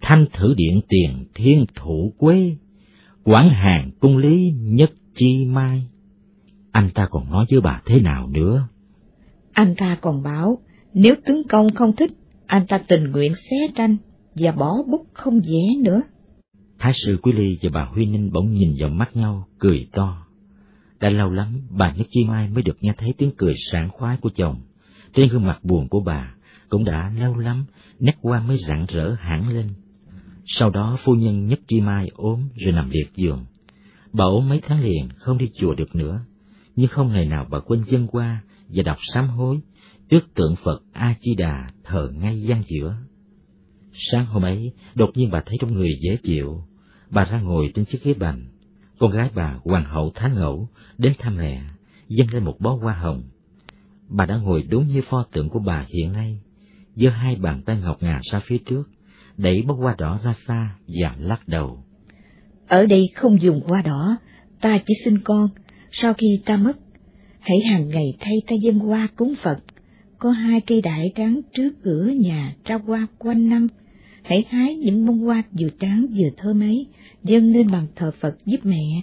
Thanh thử điện tiền thiên thủ quế, quản hàng cung lý Nhất Chi Mai. Anh ta còn nói với bà thế nào nữa? Anh ta còn bảo, nếu tướng công không thích, anh ta tình nguyện xé tranh và bỏ bút không vẽ nữa. Thái sư Quý Ly và bà Huy Ninh bỗng nhìn vào mắt nhau, cười to. Đã lâu lắm, bà Nhất Chi Mai mới được nghe thấy tiếng cười sảng khoái của chồng. Trên gương mặt buồn của bà, cũng đã lâu lắm, nét quan mới rạng rỡ hẳn lên. Sau đó phu nhân Nhất Chi Mai ốm rồi nằm liệt giường. Bà ốm mấy tháng liền, không đi chùa được nữa, nhưng không ngày nào bà quên dân qua và đọc sám hối, trước tượng Phật A Di Đà thờ ngay gian giữa. Sáng hôm ấy, đột nhiên bà thấy trong người dễ chịu, bà ra ngồi trên chiếc ghế bành. Con gái bà, Hoàng hậu Thái Ngẫu, đến thăm mẹ, dâng lên một bó hoa hồng. Bà đã ngồi đúng như pho tượng của bà hiện nay, giơ hai bàn tay ngọc ngà ra phía trước, đẩy bó hoa đỏ ra xa và lắc đầu. Ở đây không dùng hoa đỏ, ta chỉ xin con, sau khi ta mất, hãy hàng ngày thay ta dân hoa cúng Phật. Có hai cây đại trắng trước cửa nhà ra hoa quanh năm, hãy hái những bông hoa vừa trắng vừa thơm ấy, dâng lên bàn thờ Phật giúp mẹ.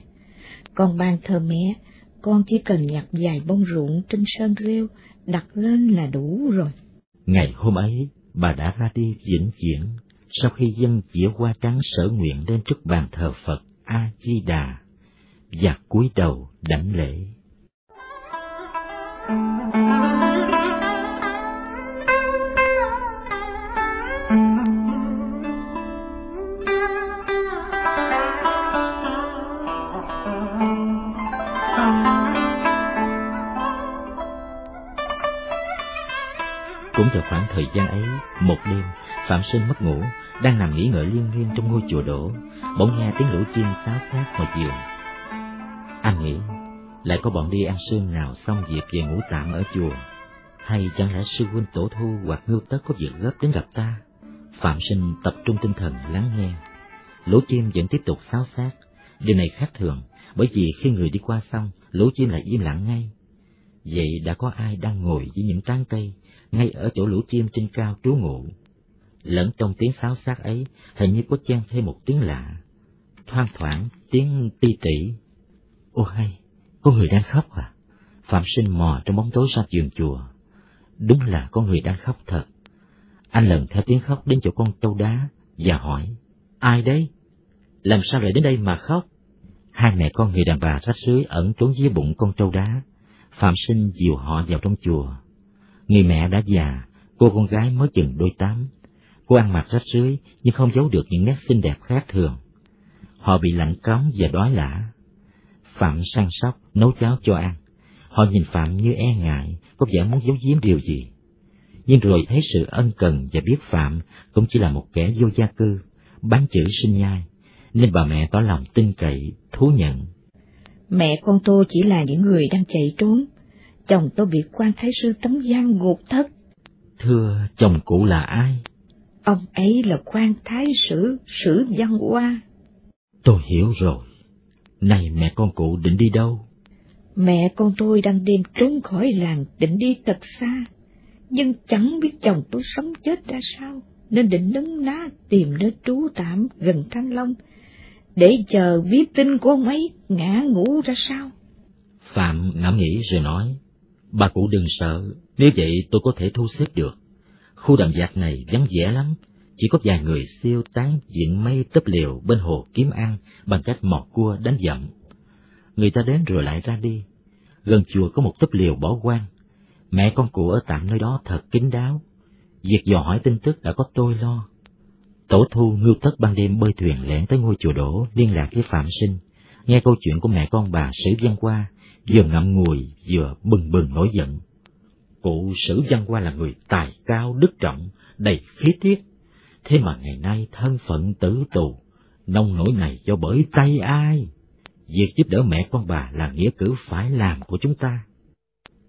Còn bàn thờ mẹ, con chỉ cần nhặt vài bông ruộng trên sân rêu, đặt lên là đủ rồi. Ngày hôm ấy, bà đã ra đi vĩnh viễn, sau khi dân chĩa hoa trắng sở nguyện lên trước bàn thờ Phật A-di-đà, và cúi đầu đảnh lễ. Cũng vào khoảng thời gian ấy, một đêm, Phạm Sinh mất ngủ, đang nằm nghỉ ngợi liên miên trong ngôi chùa đổ, bỗng nghe tiếng lũ chim xáo xác ngoài giường. Anh nghĩ, lại có bọn đi ăn sương nào xong việc về ngủ tạm ở chùa, hay chẳng lẽ sư huynh tổ thu hoặc ngưu tất có việc gấp đến gặp ta? Phạm Sinh tập trung tinh thần lắng nghe. Lũ chim vẫn tiếp tục xáo xác, điều này khác thường, bởi vì khi người đi qua xong, lũ chim lại im lặng ngay. Vậy đã có ai đang ngồi dưới những tán cây, ngay ở chỗ lũ chim trên cao trú ngụ. Lẫn trong tiếng sáo xác ấy, hình như có chen thêm một tiếng lạ, thoang thoảng tiếng ti tỉ. Ô hay, có người đang khóc à? Phạm sinh mò trong bóng tối ra giường chùa. Đúng là có người đang khóc thật. Anh lần theo tiếng khóc đến chỗ con trâu đá và hỏi, ai đấy? Làm sao lại đến đây mà khóc? Hai mẹ con người đàn bà rách rưới ẩn trốn dưới bụng con trâu đá. Phạm sinh dìu họ vào trong chùa. Người mẹ đã già, cô con gái mới chừng đôi tám. Cô ăn mặc rách rưới nhưng không giấu được những nét xinh đẹp khác thường. Họ bị lạnh cóng và đói lả. Phạm săn sóc, nấu cháo cho ăn. Họ nhìn Phạm như e ngại, có vẻ muốn giấu giếm điều gì. Nhưng rồi thấy sự ân cần và biết Phạm cũng chỉ là một kẻ vô gia cư, bán chữ sinh nhai, nên bà mẹ tỏ lòng tin cậy, thú nhận. Mẹ con tôi chỉ là những người đang chạy trốn. Chồng tôi bị quan thái sư tống giang ngục thất. Thưa, chồng cụ là ai? Ông ấy là quan thái sử, sử văn hoa. Tôi hiểu rồi. Này mẹ con cụ định đi đâu? Mẹ con tôi đang đêm trốn khỏi làng định đi thật xa, nhưng chẳng biết chồng tôi sống chết ra sao, nên định nấn ná tìm nơi trú tạm gần Thăng Long, để chờ biết tin của ông ấy ngã ngủ ra sao. Phạm ngẫm nghĩ rồi nói, bà cụ đừng sợ, nếu vậy tôi có thể thu xếp được. Khu đầm giạc này vắng vẻ lắm, chỉ có vài người siêu tán diện mây tấp liều bên hồ kiếm ăn bằng cách mọt cua đánh dậm. Người ta đến rồi lại ra đi. Gần chùa có một tấp liều bỏ quan, Mẹ con cụ ở tạm nơi đó thật kín đáo. Việc dò hỏi tin tức đã có tôi lo. Tổ thu ngưu tất ban đêm bơi thuyền lẻn tới ngôi chùa đổ liên lạc với Phạm Sinh, nghe câu chuyện của mẹ con bà Sử Văn Qua, vừa ngậm ngùi vừa bừng bừng nổi giận. Cụ Sử Văn Qua là người tài cao đức trọng, đầy khí tiết, thế mà ngày nay thân phận tử tù, nông nổi này do bởi tay ai? Việc giúp đỡ mẹ con bà là nghĩa cử phải làm của chúng ta.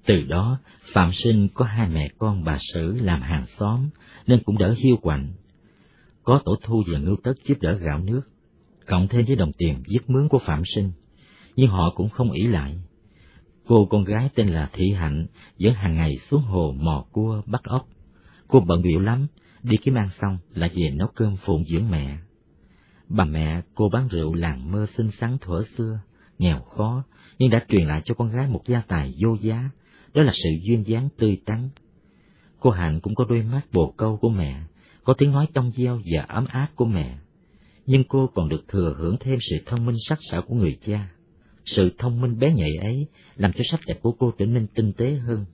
Từ đó, Phạm Sinh có hai mẹ con bà Sử làm hàng xóm, nên cũng đỡ hiu quạnh. Có tổ thu và ngưu tất giúp đỡ gạo nước, cộng thêm với đồng tiền giết mướn của Phạm Sinh, nhưng họ cũng không ý lại. Cô con gái tên là Thị Hạnh vẫn hàng ngày xuống hồ mò cua bắt ốc. Cô bận biểu lắm, đi kiếm ăn xong lại về nấu cơm phụng dưỡng mẹ. Bà mẹ cô bán rượu làng mơ xinh xắn thuở xưa, nghèo khó, nhưng đã truyền lại cho con gái một gia tài vô giá, đó là sự duyên dáng tươi tắn. Cô Hạnh cũng có đôi mắt bồ câu của mẹ, có tiếng nói trong veo và ấm áp của mẹ. Nhưng cô còn được thừa hưởng thêm sự thông minh sắc sảo của người cha. Sự thông minh bé nhạy ấy làm cho sắc đẹp của cô trở nên tinh tế hơn.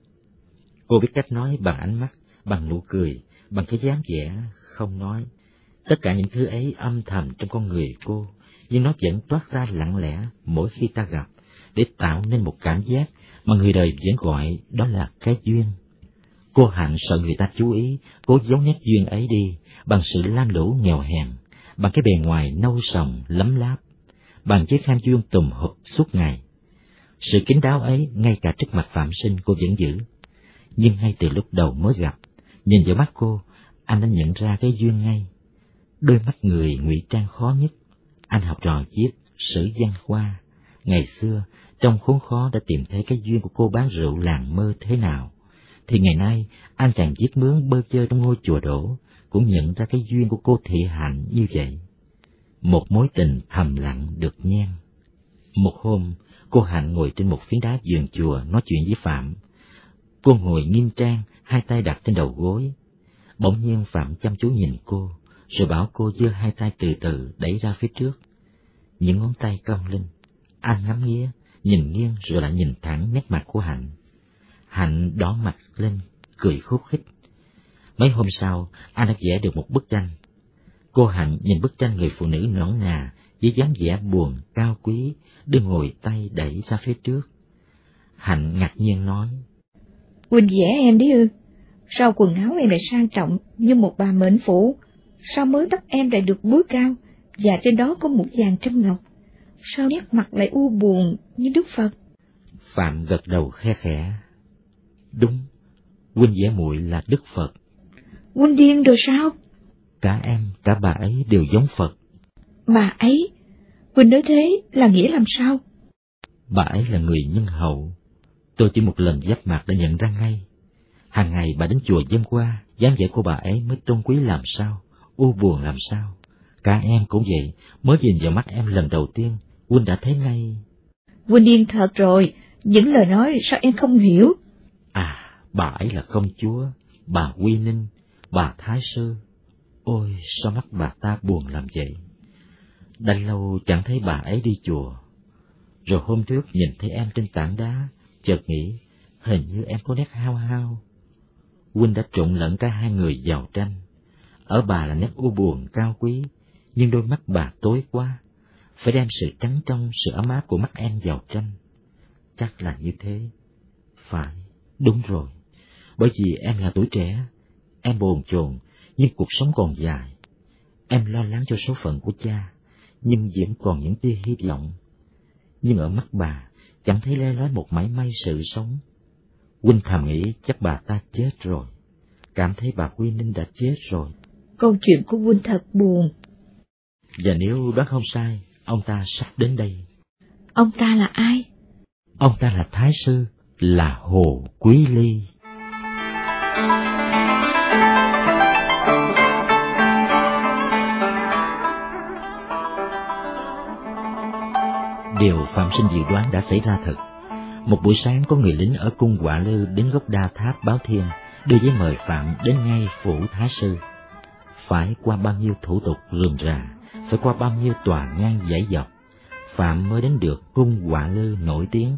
Cô biết cách nói bằng ánh mắt, bằng nụ cười, bằng cái dáng vẻ, không nói. Tất cả những thứ ấy âm thầm trong con người cô, nhưng nó vẫn toát ra lặng lẽ mỗi khi ta gặp, để tạo nên một cảm giác mà người đời vẫn gọi đó là cái duyên. Cô Hạnh sợ người ta chú ý, cố giấu nét duyên ấy đi bằng sự lam lũ nghèo hèn, bằng cái bề ngoài nâu sòng lấm láp, bằng chiếc khăn duyên tùm hụp suốt ngày. Sự kín đáo ấy ngay cả trước mặt Phạm Sinh cô vẫn giữ. Nhưng ngay từ lúc đầu mới gặp, nhìn vào mắt cô, anh đã nhận ra cái duyên ngay. Đôi mắt người ngụy trang khó nhất, anh học trò chiếc sử văn khoa Ngày xưa, trong khốn khó đã tìm thấy cái duyên của cô bán rượu làng mơ thế nào, thì ngày nay anh chàng giết mướn bơ chơi trong ngôi chùa đổ cũng nhận ra cái duyên của cô thị hạnh như vậy. Một mối tình thầm lặng được nhen. Một hôm, cô Hạnh ngồi trên một phiến đá vườn chùa nói chuyện với Phạm. Cô ngồi nghiêm trang, hai tay đặt trên đầu gối. Bỗng nhiên Phạm chăm chú nhìn cô, rồi bảo cô giơ hai tay từ từ đẩy ra phía trước. Những ngón tay cong lên, anh ngắm nghía, nhìn nghiêng rồi lại nhìn thẳng nét mặt của Hạnh. Hạnh đỏ mặt lên, cười khúc khích. Mấy hôm sau, anh đã vẽ được một bức tranh. Cô Hạnh nhìn bức tranh người phụ nữ nõn nà, với dáng vẻ buồn, cao quý, đưa ngồi tay đẩy ra phía trước. Hạnh ngạc nhiên nói. Quỳnh vẽ em đấy ư? Sao quần áo em lại sang trọng như một bà mệnh phủ? Sao mới tóc em lại được búi cao, và trên đó có một vàng trăm ngọc? Sao nét mặt lại u buồn như Đức Phật? Phạm gật đầu khe khẽ. Đúng, huynh vẽ muội là Đức Phật. Huynh điên rồi sao? Cả em, cả bà ấy đều giống Phật. Bà ấy? Huynh nói thế là nghĩa làm sao? Bà ấy là người nhân hậu. Tôi chỉ một lần giáp mặt đã nhận ra ngay. Hàng ngày bà đến chùa dâng qua, dáng vẻ của bà ấy mới tôn quý làm sao, u buồn làm sao. Cả em cũng vậy, mới nhìn vào mắt em lần đầu tiên, Huynh đã thấy ngay. Huynh điên thật rồi, những lời nói sao em không hiểu? À, bà ấy là công chúa, bà Quy Ninh, bà Thái Sư. Ôi, sao mắt bà ta buồn làm vậy? Đã lâu chẳng thấy bà ấy đi chùa. Rồi hôm trước nhìn thấy em trên tảng đá, chợt nghĩ, hình như em có nét hao hao. Huynh đã trộn lẫn cả hai người giàu tranh. Ở bà là nét u buồn cao quý, nhưng đôi mắt bà tối quá. Phải đem sự trắng trong, sự ấm áp của mắt em vào tranh. Chắc là như thế. Phải, đúng rồi. Bởi vì em là tuổi trẻ, em bồn chồn, nhưng cuộc sống còn dài. Em lo lắng cho số phận của cha, nhưng vẫn còn những tia hy vọng. Nhưng ở mắt bà, chẳng thấy le lói một mảy may sự sống. Huynh thầm nghĩ chắc bà ta chết rồi, cảm thấy bà Quy Ninh đã chết rồi. Câu chuyện của Huynh thật buồn. Và nếu đoán không sai, ông ta sắp đến đây. Ông ta là ai? Ông ta là Thái Sư, là Hồ Quý Ly. Điều Phạm Sinh dự đoán đã xảy ra thật. Một buổi sáng có người lính ở cung quả lư đến gốc đa tháp báo thiên, đưa giấy mời Phạm đến ngay phủ Thái Sư. Phải qua bao nhiêu thủ tục rườm rà, phải qua bao nhiêu tòa ngang dãy dọc, Phạm mới đến được cung quả lư nổi tiếng.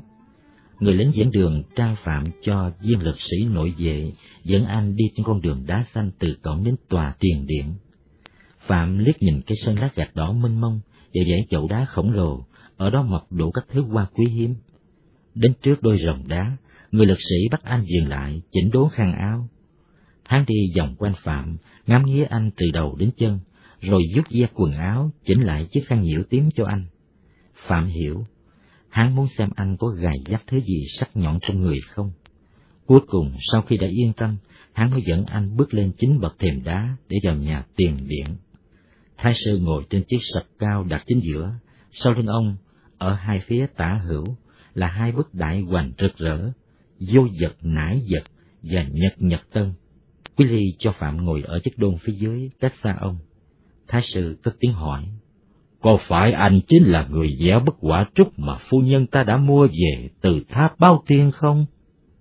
Người lính dẫn đường trao Phạm cho viên lực sĩ nội vệ, dẫn anh đi trên con đường đá xanh từ cổng đến tòa tiền điện. Phạm liếc nhìn cái sân lá gạch đỏ mênh mông và dãy chậu đá khổng lồ, ở đó mọc đủ các thứ hoa quý hiếm. Đến trước đôi rồng đá, người lực sĩ bắt anh dừng lại, chỉnh đốn khăn áo. Hắn đi vòng quanh Phạm, ngắm nghía anh từ đầu đến chân, rồi rút ve quần áo, chỉnh lại chiếc khăn nhiễu tím cho anh. Phạm hiểu, hắn muốn xem anh có gài giáp thứ gì sắc nhọn trong người không. Cuối cùng, sau khi đã yên tâm, hắn mới dẫn anh bước lên chính bậc thềm đá để vào nhà tiền điện. Thái sư ngồi trên chiếc sập cao đặt chính giữa, sau lưng ông, ở hai phía tả hữu, là hai bức đại hoành rực rỡ, vô vật nải vật và nhật nhật tân. Quý ly cho Phạm ngồi ở chiếc đôn phía dưới, cách xa ông. Thái sư cất tiếng hỏi, có phải anh chính là người vẽ bức quả trúc mà phu nhân ta đã mua về từ tháp bao tiên không?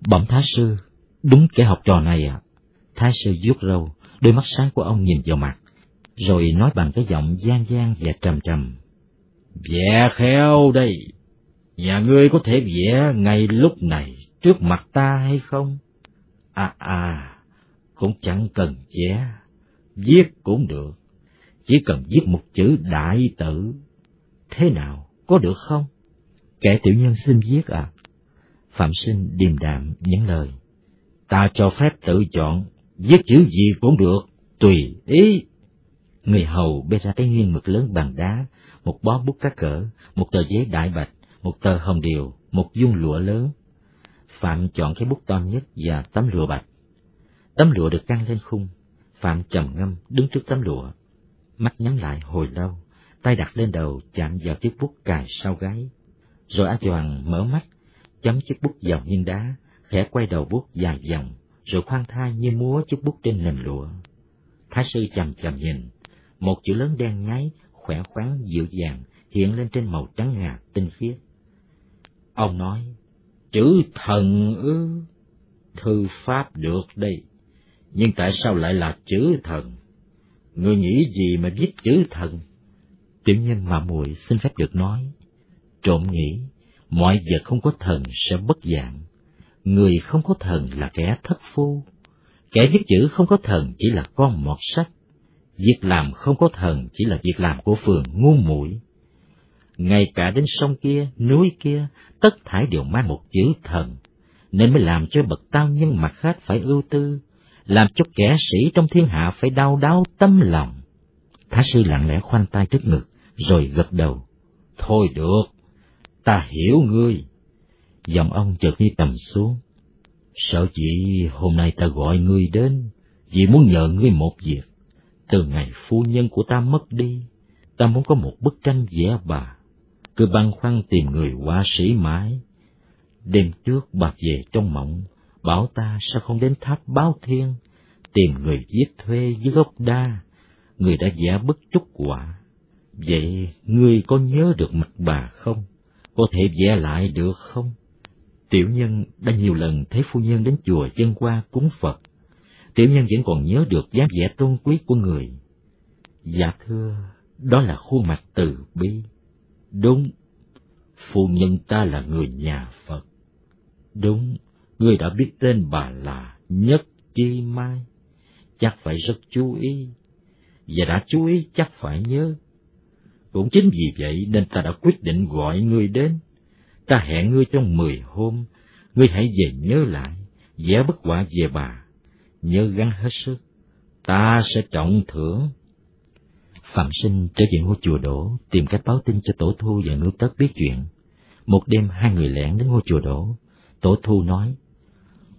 Bẩm Thái sư, đúng kẻ học trò này à. Thái sư vuốt râu, đôi mắt sáng của ông nhìn vào mặt, rồi nói bằng cái giọng gian gian và trầm trầm. Vẽ khéo đây, nhà ngươi có thể vẽ ngay lúc này trước mặt ta hay không? À à, cũng chẳng cần vẽ, viết cũng được, chỉ cần viết một chữ đại tử. Thế nào, có được không? Kẻ tiểu nhân xin viết à? Phạm sinh điềm đạm những lời. Ta cho phép tự chọn, viết chữ gì cũng được, tùy ý. Người hầu bê ra cái nguyên mực lớn bằng đá, một bó bút cá cỡ, một tờ giấy đại bạch, một tờ hồng điều, một dung lụa lớn. Phạm chọn cái bút to nhất và tấm lụa bạch. Tấm lụa được căng lên khung, Phạm trầm ngâm đứng trước tấm lụa, mắt nhắm lại hồi lâu, tay đặt lên đầu chạm vào chiếc bút cài sau gáy. Rồi A Choàng mở mắt, chấm chiếc bút vào nghiêng đá, khẽ quay đầu bút dài vòng, rồi khoan thai như múa chiếc bút trên nền lụa. Thái sư chầm chầm nhìn, một chữ lớn đen nháy, khỏe khoắn dịu dàng hiện lên trên màu trắng ngà tinh khiết. Ông nói, chữ thần ư, thư pháp được đây, nhưng tại sao lại là chữ thần? Người nghĩ gì mà viết chữ thần? Tiểu nhân mà muội xin phép được nói. Trộm nghĩ, mọi vật không có thần sẽ bất dạng. Người không có thần là kẻ thất phu. Kẻ viết chữ không có thần chỉ là con mọt sách. Việc làm không có thần chỉ là việc làm của phường ngu muội. Ngay cả đến sông kia, núi kia, tất thải đều mang một chữ thần, nên mới làm cho bậc tao nhân mặt khác phải ưu tư, làm cho kẻ sĩ trong thiên hạ phải đau đau tâm lòng. Thái sư lặng lẽ khoanh tay trước ngực, rồi gật đầu. Thôi được, ta hiểu ngươi. Giọng ông chợt như tầm xuống. Sợ chị hôm nay ta gọi ngươi đến, vì muốn nhờ ngươi một việc. Từ ngày phu nhân của ta mất đi, ta muốn có một bức tranh vẽ bà. cứ băn khoăn tìm người họa sĩ mãi. Đêm trước bà về trong mộng, bảo ta sao không đến tháp báo thiên, tìm người giết thuê với gốc đa, người đã vẽ bức chút quả. Vậy ngươi có nhớ được mặt bà không? Có thể vẽ lại được không? Tiểu nhân đã nhiều lần thấy phu nhân đến chùa dân qua cúng Phật. Tiểu nhân vẫn còn nhớ được dáng vẻ tôn quý của người. Dạ thưa, đó là khuôn mặt từ bi. Đúng, phu nhân ta là người nhà Phật. Đúng, ngươi đã biết tên bà là Nhất Chi Mai. Chắc phải rất chú ý. Và đã chú ý chắc phải nhớ. Cũng chính vì vậy nên ta đã quyết định gọi ngươi đến. Ta hẹn ngươi trong mười hôm, ngươi hãy về nhớ lại, vẽ bức họa về bà. Nhớ gắn hết sức, ta sẽ trọng thưởng. Phạm Sinh trở về ngôi chùa đổ, tìm cách báo tin cho Tổ Thu và Ngưu Tất biết chuyện. Một đêm hai người lẻn đến ngôi chùa đổ, Tổ Thu nói,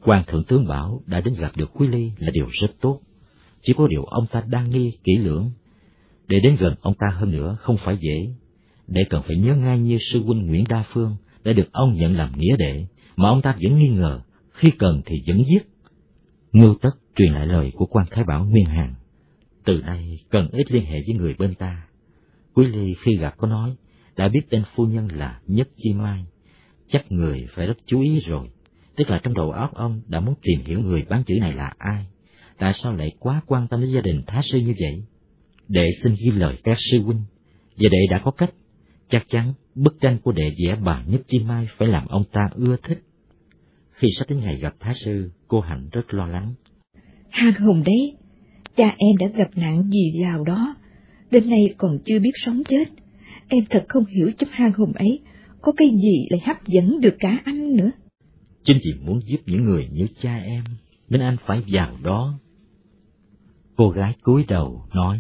quan thượng tướng bảo đã đến gặp được Quý Ly là điều rất tốt, chỉ có điều ông ta đang nghi kỹ lưỡng. Để đến gần ông ta hơn nữa không phải dễ, để cần phải nhớ ngay như sư huynh Nguyễn Đa Phương đã được ông nhận làm nghĩa đệ, mà ông ta vẫn nghi ngờ, khi cần thì vẫn giết. Ngưu Tất truyền lại lời của quan Thái Bảo Nguyên Hàng. Từ nay cần ít liên hệ với người bên ta. Quý Ly khi gặp có nói, đã biết tên phu nhân là Nhất Chi Mai. Chắc người phải rất chú ý rồi, tức là trong đầu óc ông đã muốn tìm hiểu người bán chữ này là ai. Tại sao lại quá quan tâm đến gia đình Thá Sư như vậy? Đệ xin ghi lời các sư huynh, và đệ đã có cách, chắc chắn bức tranh của đệ vẽ bà Nhất Chi Mai phải làm ông ta ưa thích. Khi sắp đến ngày gặp Thái Sư, cô Hạnh rất lo lắng. Hang Hùng đấy, cha em đã gặp nạn gì vào đó, đến nay còn chưa biết sống chết. Em thật không hiểu chút hang hùng ấy, có cái gì lại hấp dẫn được cả anh nữa. Chính vì muốn giúp những người như cha em, nên anh phải vào đó. Cô gái cúi đầu nói.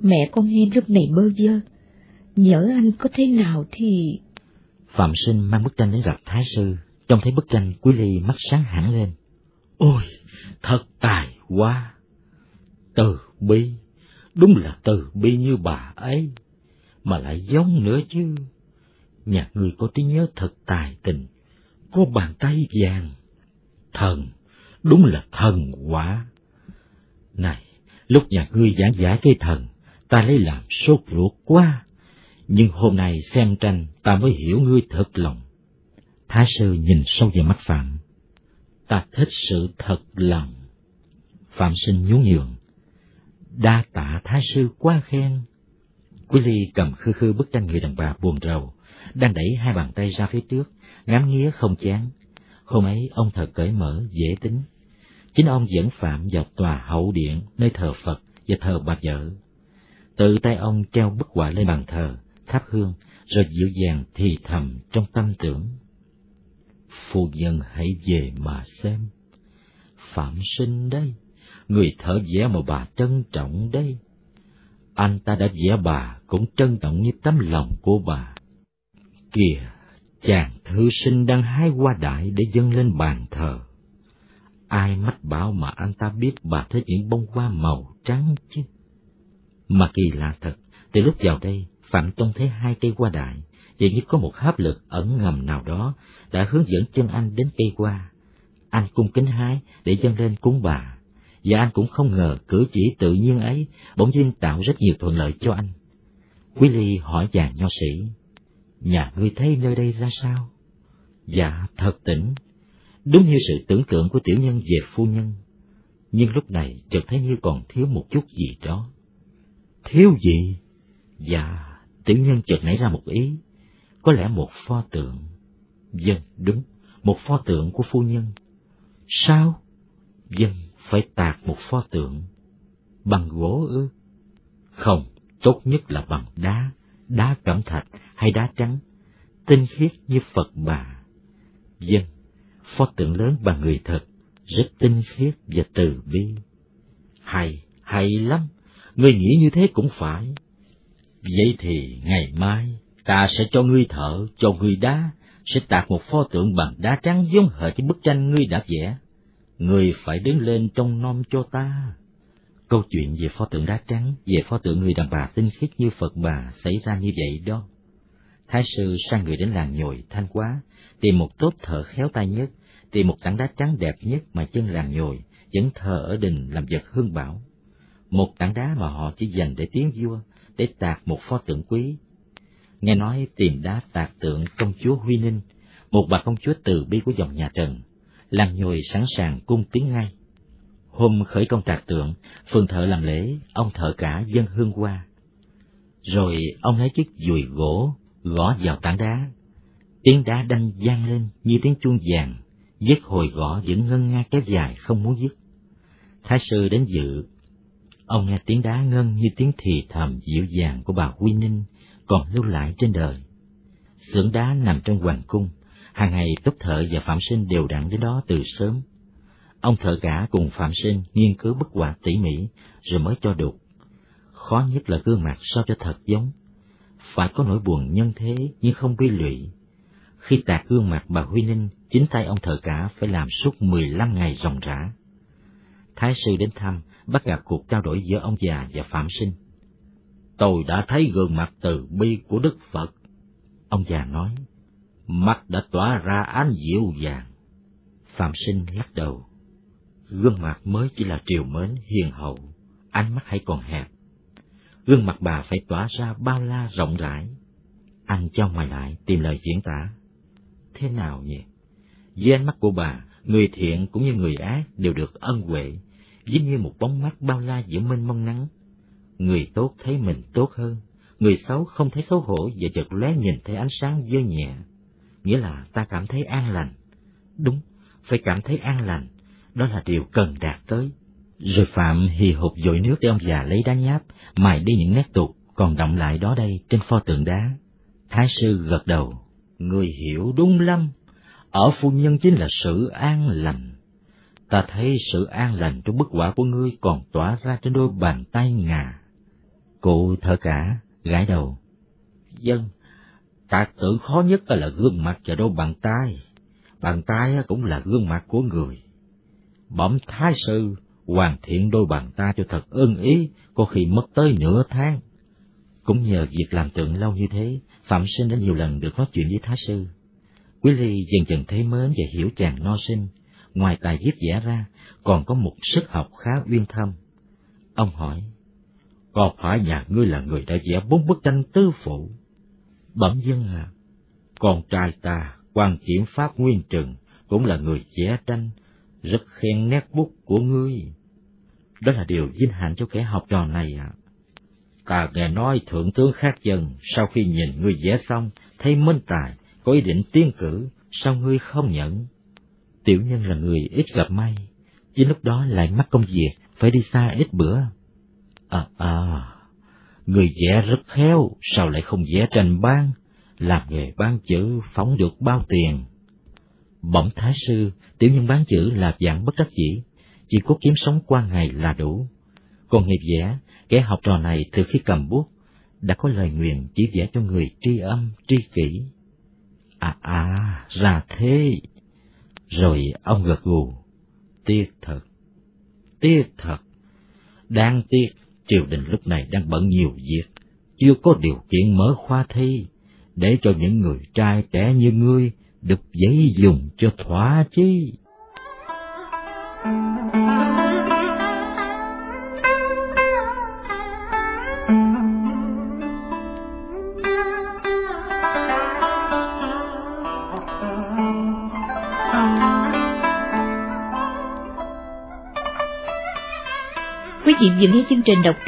Mẹ con em lúc này bơ vơ, nhớ anh có thế nào thì... Phạm Sinh mang bức tranh đến gặp Thái Sư, trông thấy bức tranh Quý Ly mắt sáng hẳn lên. Ôi, thật tài quá! Từ bi, đúng là từ bi như bà ấy, mà lại giống nữa chứ. Nhà người có trí nhớ thật tài tình, có bàn tay vàng. Thần, đúng là thần quả. Này, lúc nhà ngươi giảng giải cây thần, ta lấy làm sốt ruột quá. Nhưng hôm nay xem tranh, ta mới hiểu ngươi thật lòng. Thái sư nhìn sâu vào mắt Phạm. Ta thích sự thật lòng. Phạm sinh nhún nhường. Đa tạ Thái sư quá khen. Quý Ly cầm khư khư bức tranh người đàn bà buồn rầu, đang đẩy hai bàn tay ra phía trước, ngắm nghía không chán. Hôm ấy ông thật cởi mở, dễ tính. Chính ông dẫn Phạm vào tòa hậu điện nơi thờ Phật và thờ bà vợ. Tự tay ông treo bức họa lên bàn thờ, thắp hương, rồi dịu dàng thì thầm trong tâm tưởng. Phu nhân hãy về mà xem. Phạm sinh đây, người thợ vẽ mà bà trân trọng đây. Anh ta đã vẽ bà cũng trân trọng như tấm lòng của bà. Kìa, chàng thư sinh đang hái hoa đại để dâng lên bàn thờ. Ai mách bảo mà anh ta biết bà thích những bông hoa màu trắng chứ? Mà kỳ lạ thật, từ lúc vào đây, Phạm trông thấy hai cây hoa đại, dường như có một hấp lực ẩn ngầm nào đó đã hướng dẫn chân anh đến cây hoa. Anh cung kính hái để dâng lên cúng bà, và anh cũng không ngờ cử chỉ tự nhiên ấy bỗng nhiên tạo rất nhiều thuận lợi cho anh. Quý Ly hỏi chàng nho sĩ, nhà ngươi thấy nơi đây ra sao? Dạ, thật tỉnh, đúng như sự tưởng tượng của tiểu nhân về phu nhân. Nhưng lúc này chợt thấy như còn thiếu một chút gì đó. Thiếu gì? Dạ, tiểu nhân chợt nảy ra một ý, có lẽ một pho tượng. Dân, đúng, một pho tượng của phu nhân. Sao? Dân, phải tạc một pho tượng. Bằng gỗ ư? Không, tốt nhất là bằng đá, đá cẩm thạch hay đá trắng, tinh khiết như Phật bà. Dân, pho tượng lớn bằng người thật, rất tinh khiết và từ bi. Hay, hay lắm, ngươi nghĩ như thế cũng phải. Vậy thì ngày mai ta sẽ cho ngươi thợ, cho ngươi đá, sẽ tạc một pho tượng bằng đá trắng giống hệt với bức tranh ngươi đã vẽ. Ngươi phải đứng lên trong nom cho ta. Câu chuyện về pho tượng đá trắng, về pho tượng người đàn bà tinh khiết như Phật bà xảy ra như vậy đó. Thái sư sang người đến làng nhồi thanh quá, tìm một tốt thợ khéo tay nhất, tìm một tảng đá trắng đẹp nhất mà chân làng nhồi, vẫn thờ ở đình làm vật hương bảo. Một tảng đá mà họ chỉ dành để tiếng vua, để tạc một pho tượng quý. Nghe nói tìm đá tạc tượng công chúa Huy Ninh, một bà công chúa từ bi của dòng nhà Trần, làng nhồi sẵn sàng cung tiến ngay. Hôm khởi công tạc tượng, phường thợ làm lễ, ông thợ cả dân hương qua. Rồi ông lấy chiếc dùi gỗ, gõ vào tảng đá. Tiếng đá đanh vang lên như tiếng chuông vàng, dứt hồi gõ vẫn ngân nga kéo dài không muốn dứt. Thái sư đến dự, ông nghe tiếng đá ngân như tiếng thì thầm dịu dàng của bà quy Ninh còn lưu lại trên đời. Xưởng đá nằm trong hoàng cung, hàng ngày túc thợ và phạm sinh đều đặn đến đó từ sớm. Ông thợ cả cùng phạm sinh nghiên cứu bức họa tỉ mỉ rồi mới cho được Khó nhất là gương mặt sao cho thật giống. Phải có nỗi buồn nhân thế nhưng không bi lụy. Khi tạc gương mặt bà Huy Ninh, chính tay ông thợ cả phải làm suốt 15 ngày ròng rã. Thái sư đến thăm, bắt gặp cuộc trao đổi giữa ông già và Phạm Sinh. Tôi đã thấy gương mặt từ bi của Đức Phật. Ông già nói, mắt đã tỏa ra ánh dịu dàng. Phạm Sinh lắc đầu. Gương mặt mới chỉ là triều mến hiền hậu, ánh mắt hay còn hẹp. Gương mặt bà phải tỏa ra bao la rộng rãi. Ăn cho mày lại tìm lời diễn tả. Thế nào nhỉ? Dưới ánh mắt của bà, người thiện cũng như người ác đều được ân huệ, giống như một bóng mắt bao la giữa mênh mông nắng. Người tốt thấy mình tốt hơn, người xấu không thấy xấu hổ và chợt lóe nhìn thấy ánh sáng dơ nhẹ. Nghĩa là ta cảm thấy an lành. Đúng, phải cảm thấy an lành, đó là điều cần đạt tới. Rồi Phạm hì hục dội nước để ông già lấy đá nháp, mài đi những nét tục còn động lại đó đây trên pho tượng đá. Thái sư gật đầu, người hiểu đúng lắm, ở phu nhân chính là sự an lành. Ta thấy sự an lành trong bức họa của ngươi còn tỏa ra trên đôi bàn tay ngà. Cụ thở cả, gãi đầu. Dân, ta tưởng khó nhất là gương mặt và đôi bàn tay. Bàn tay cũng là gương mặt của người. Bẩm thái sư, hoàn thiện đôi bàn tay cho thật ưng ý, có khi mất tới nửa tháng. Cũng nhờ việc làm tượng lâu như thế, Phạm Sinh đã nhiều lần được nói chuyện với Thái Sư. Quý Ly dần dần thấy mến và hiểu chàng no sinh, ngoài tài viết vẽ ra, còn có một sức học khá uyên thâm. Ông hỏi, có phải nhà ngươi là người đã vẽ bốn bức tranh tứ phụ? Bẩm dân à, con trai ta, quan kiểm pháp nguyên trừng, cũng là người vẽ tranh, rất khen nét bút của ngươi. Đó là điều vinh hạnh cho kẻ học trò này ạ. À. Ta nghe nói thượng tướng khác dân, sau khi nhìn ngươi vẽ xong, thấy minh tài, có ý định tiến cử, sao ngươi không nhận? Tiểu nhân là người ít gặp may, chỉ lúc đó lại mắc công việc, phải đi xa ít bữa. À à, người vẽ rất khéo, sao lại không vẽ tranh ban, làm nghề ban chữ phóng được bao tiền. Bẩm thái sư, tiểu nhân bán chữ là dạng bất đắc dĩ, chỉ có kiếm sống qua ngày là đủ. Còn nghiệp vẽ, kẻ học trò này từ khi cầm bút, đã có lời nguyện chỉ vẽ cho người tri âm, tri kỷ. À à, ra thế. Rồi ông gật gù. Tiếc thật, tiếc thật. đang tiếc, triều đình lúc này đang bận nhiều việc, chưa có điều kiện mở khoa thi, để cho những người trai trẻ như ngươi được giấy dùng cho thỏa chi. Quý vị vừa nghe chương trình đọc truyện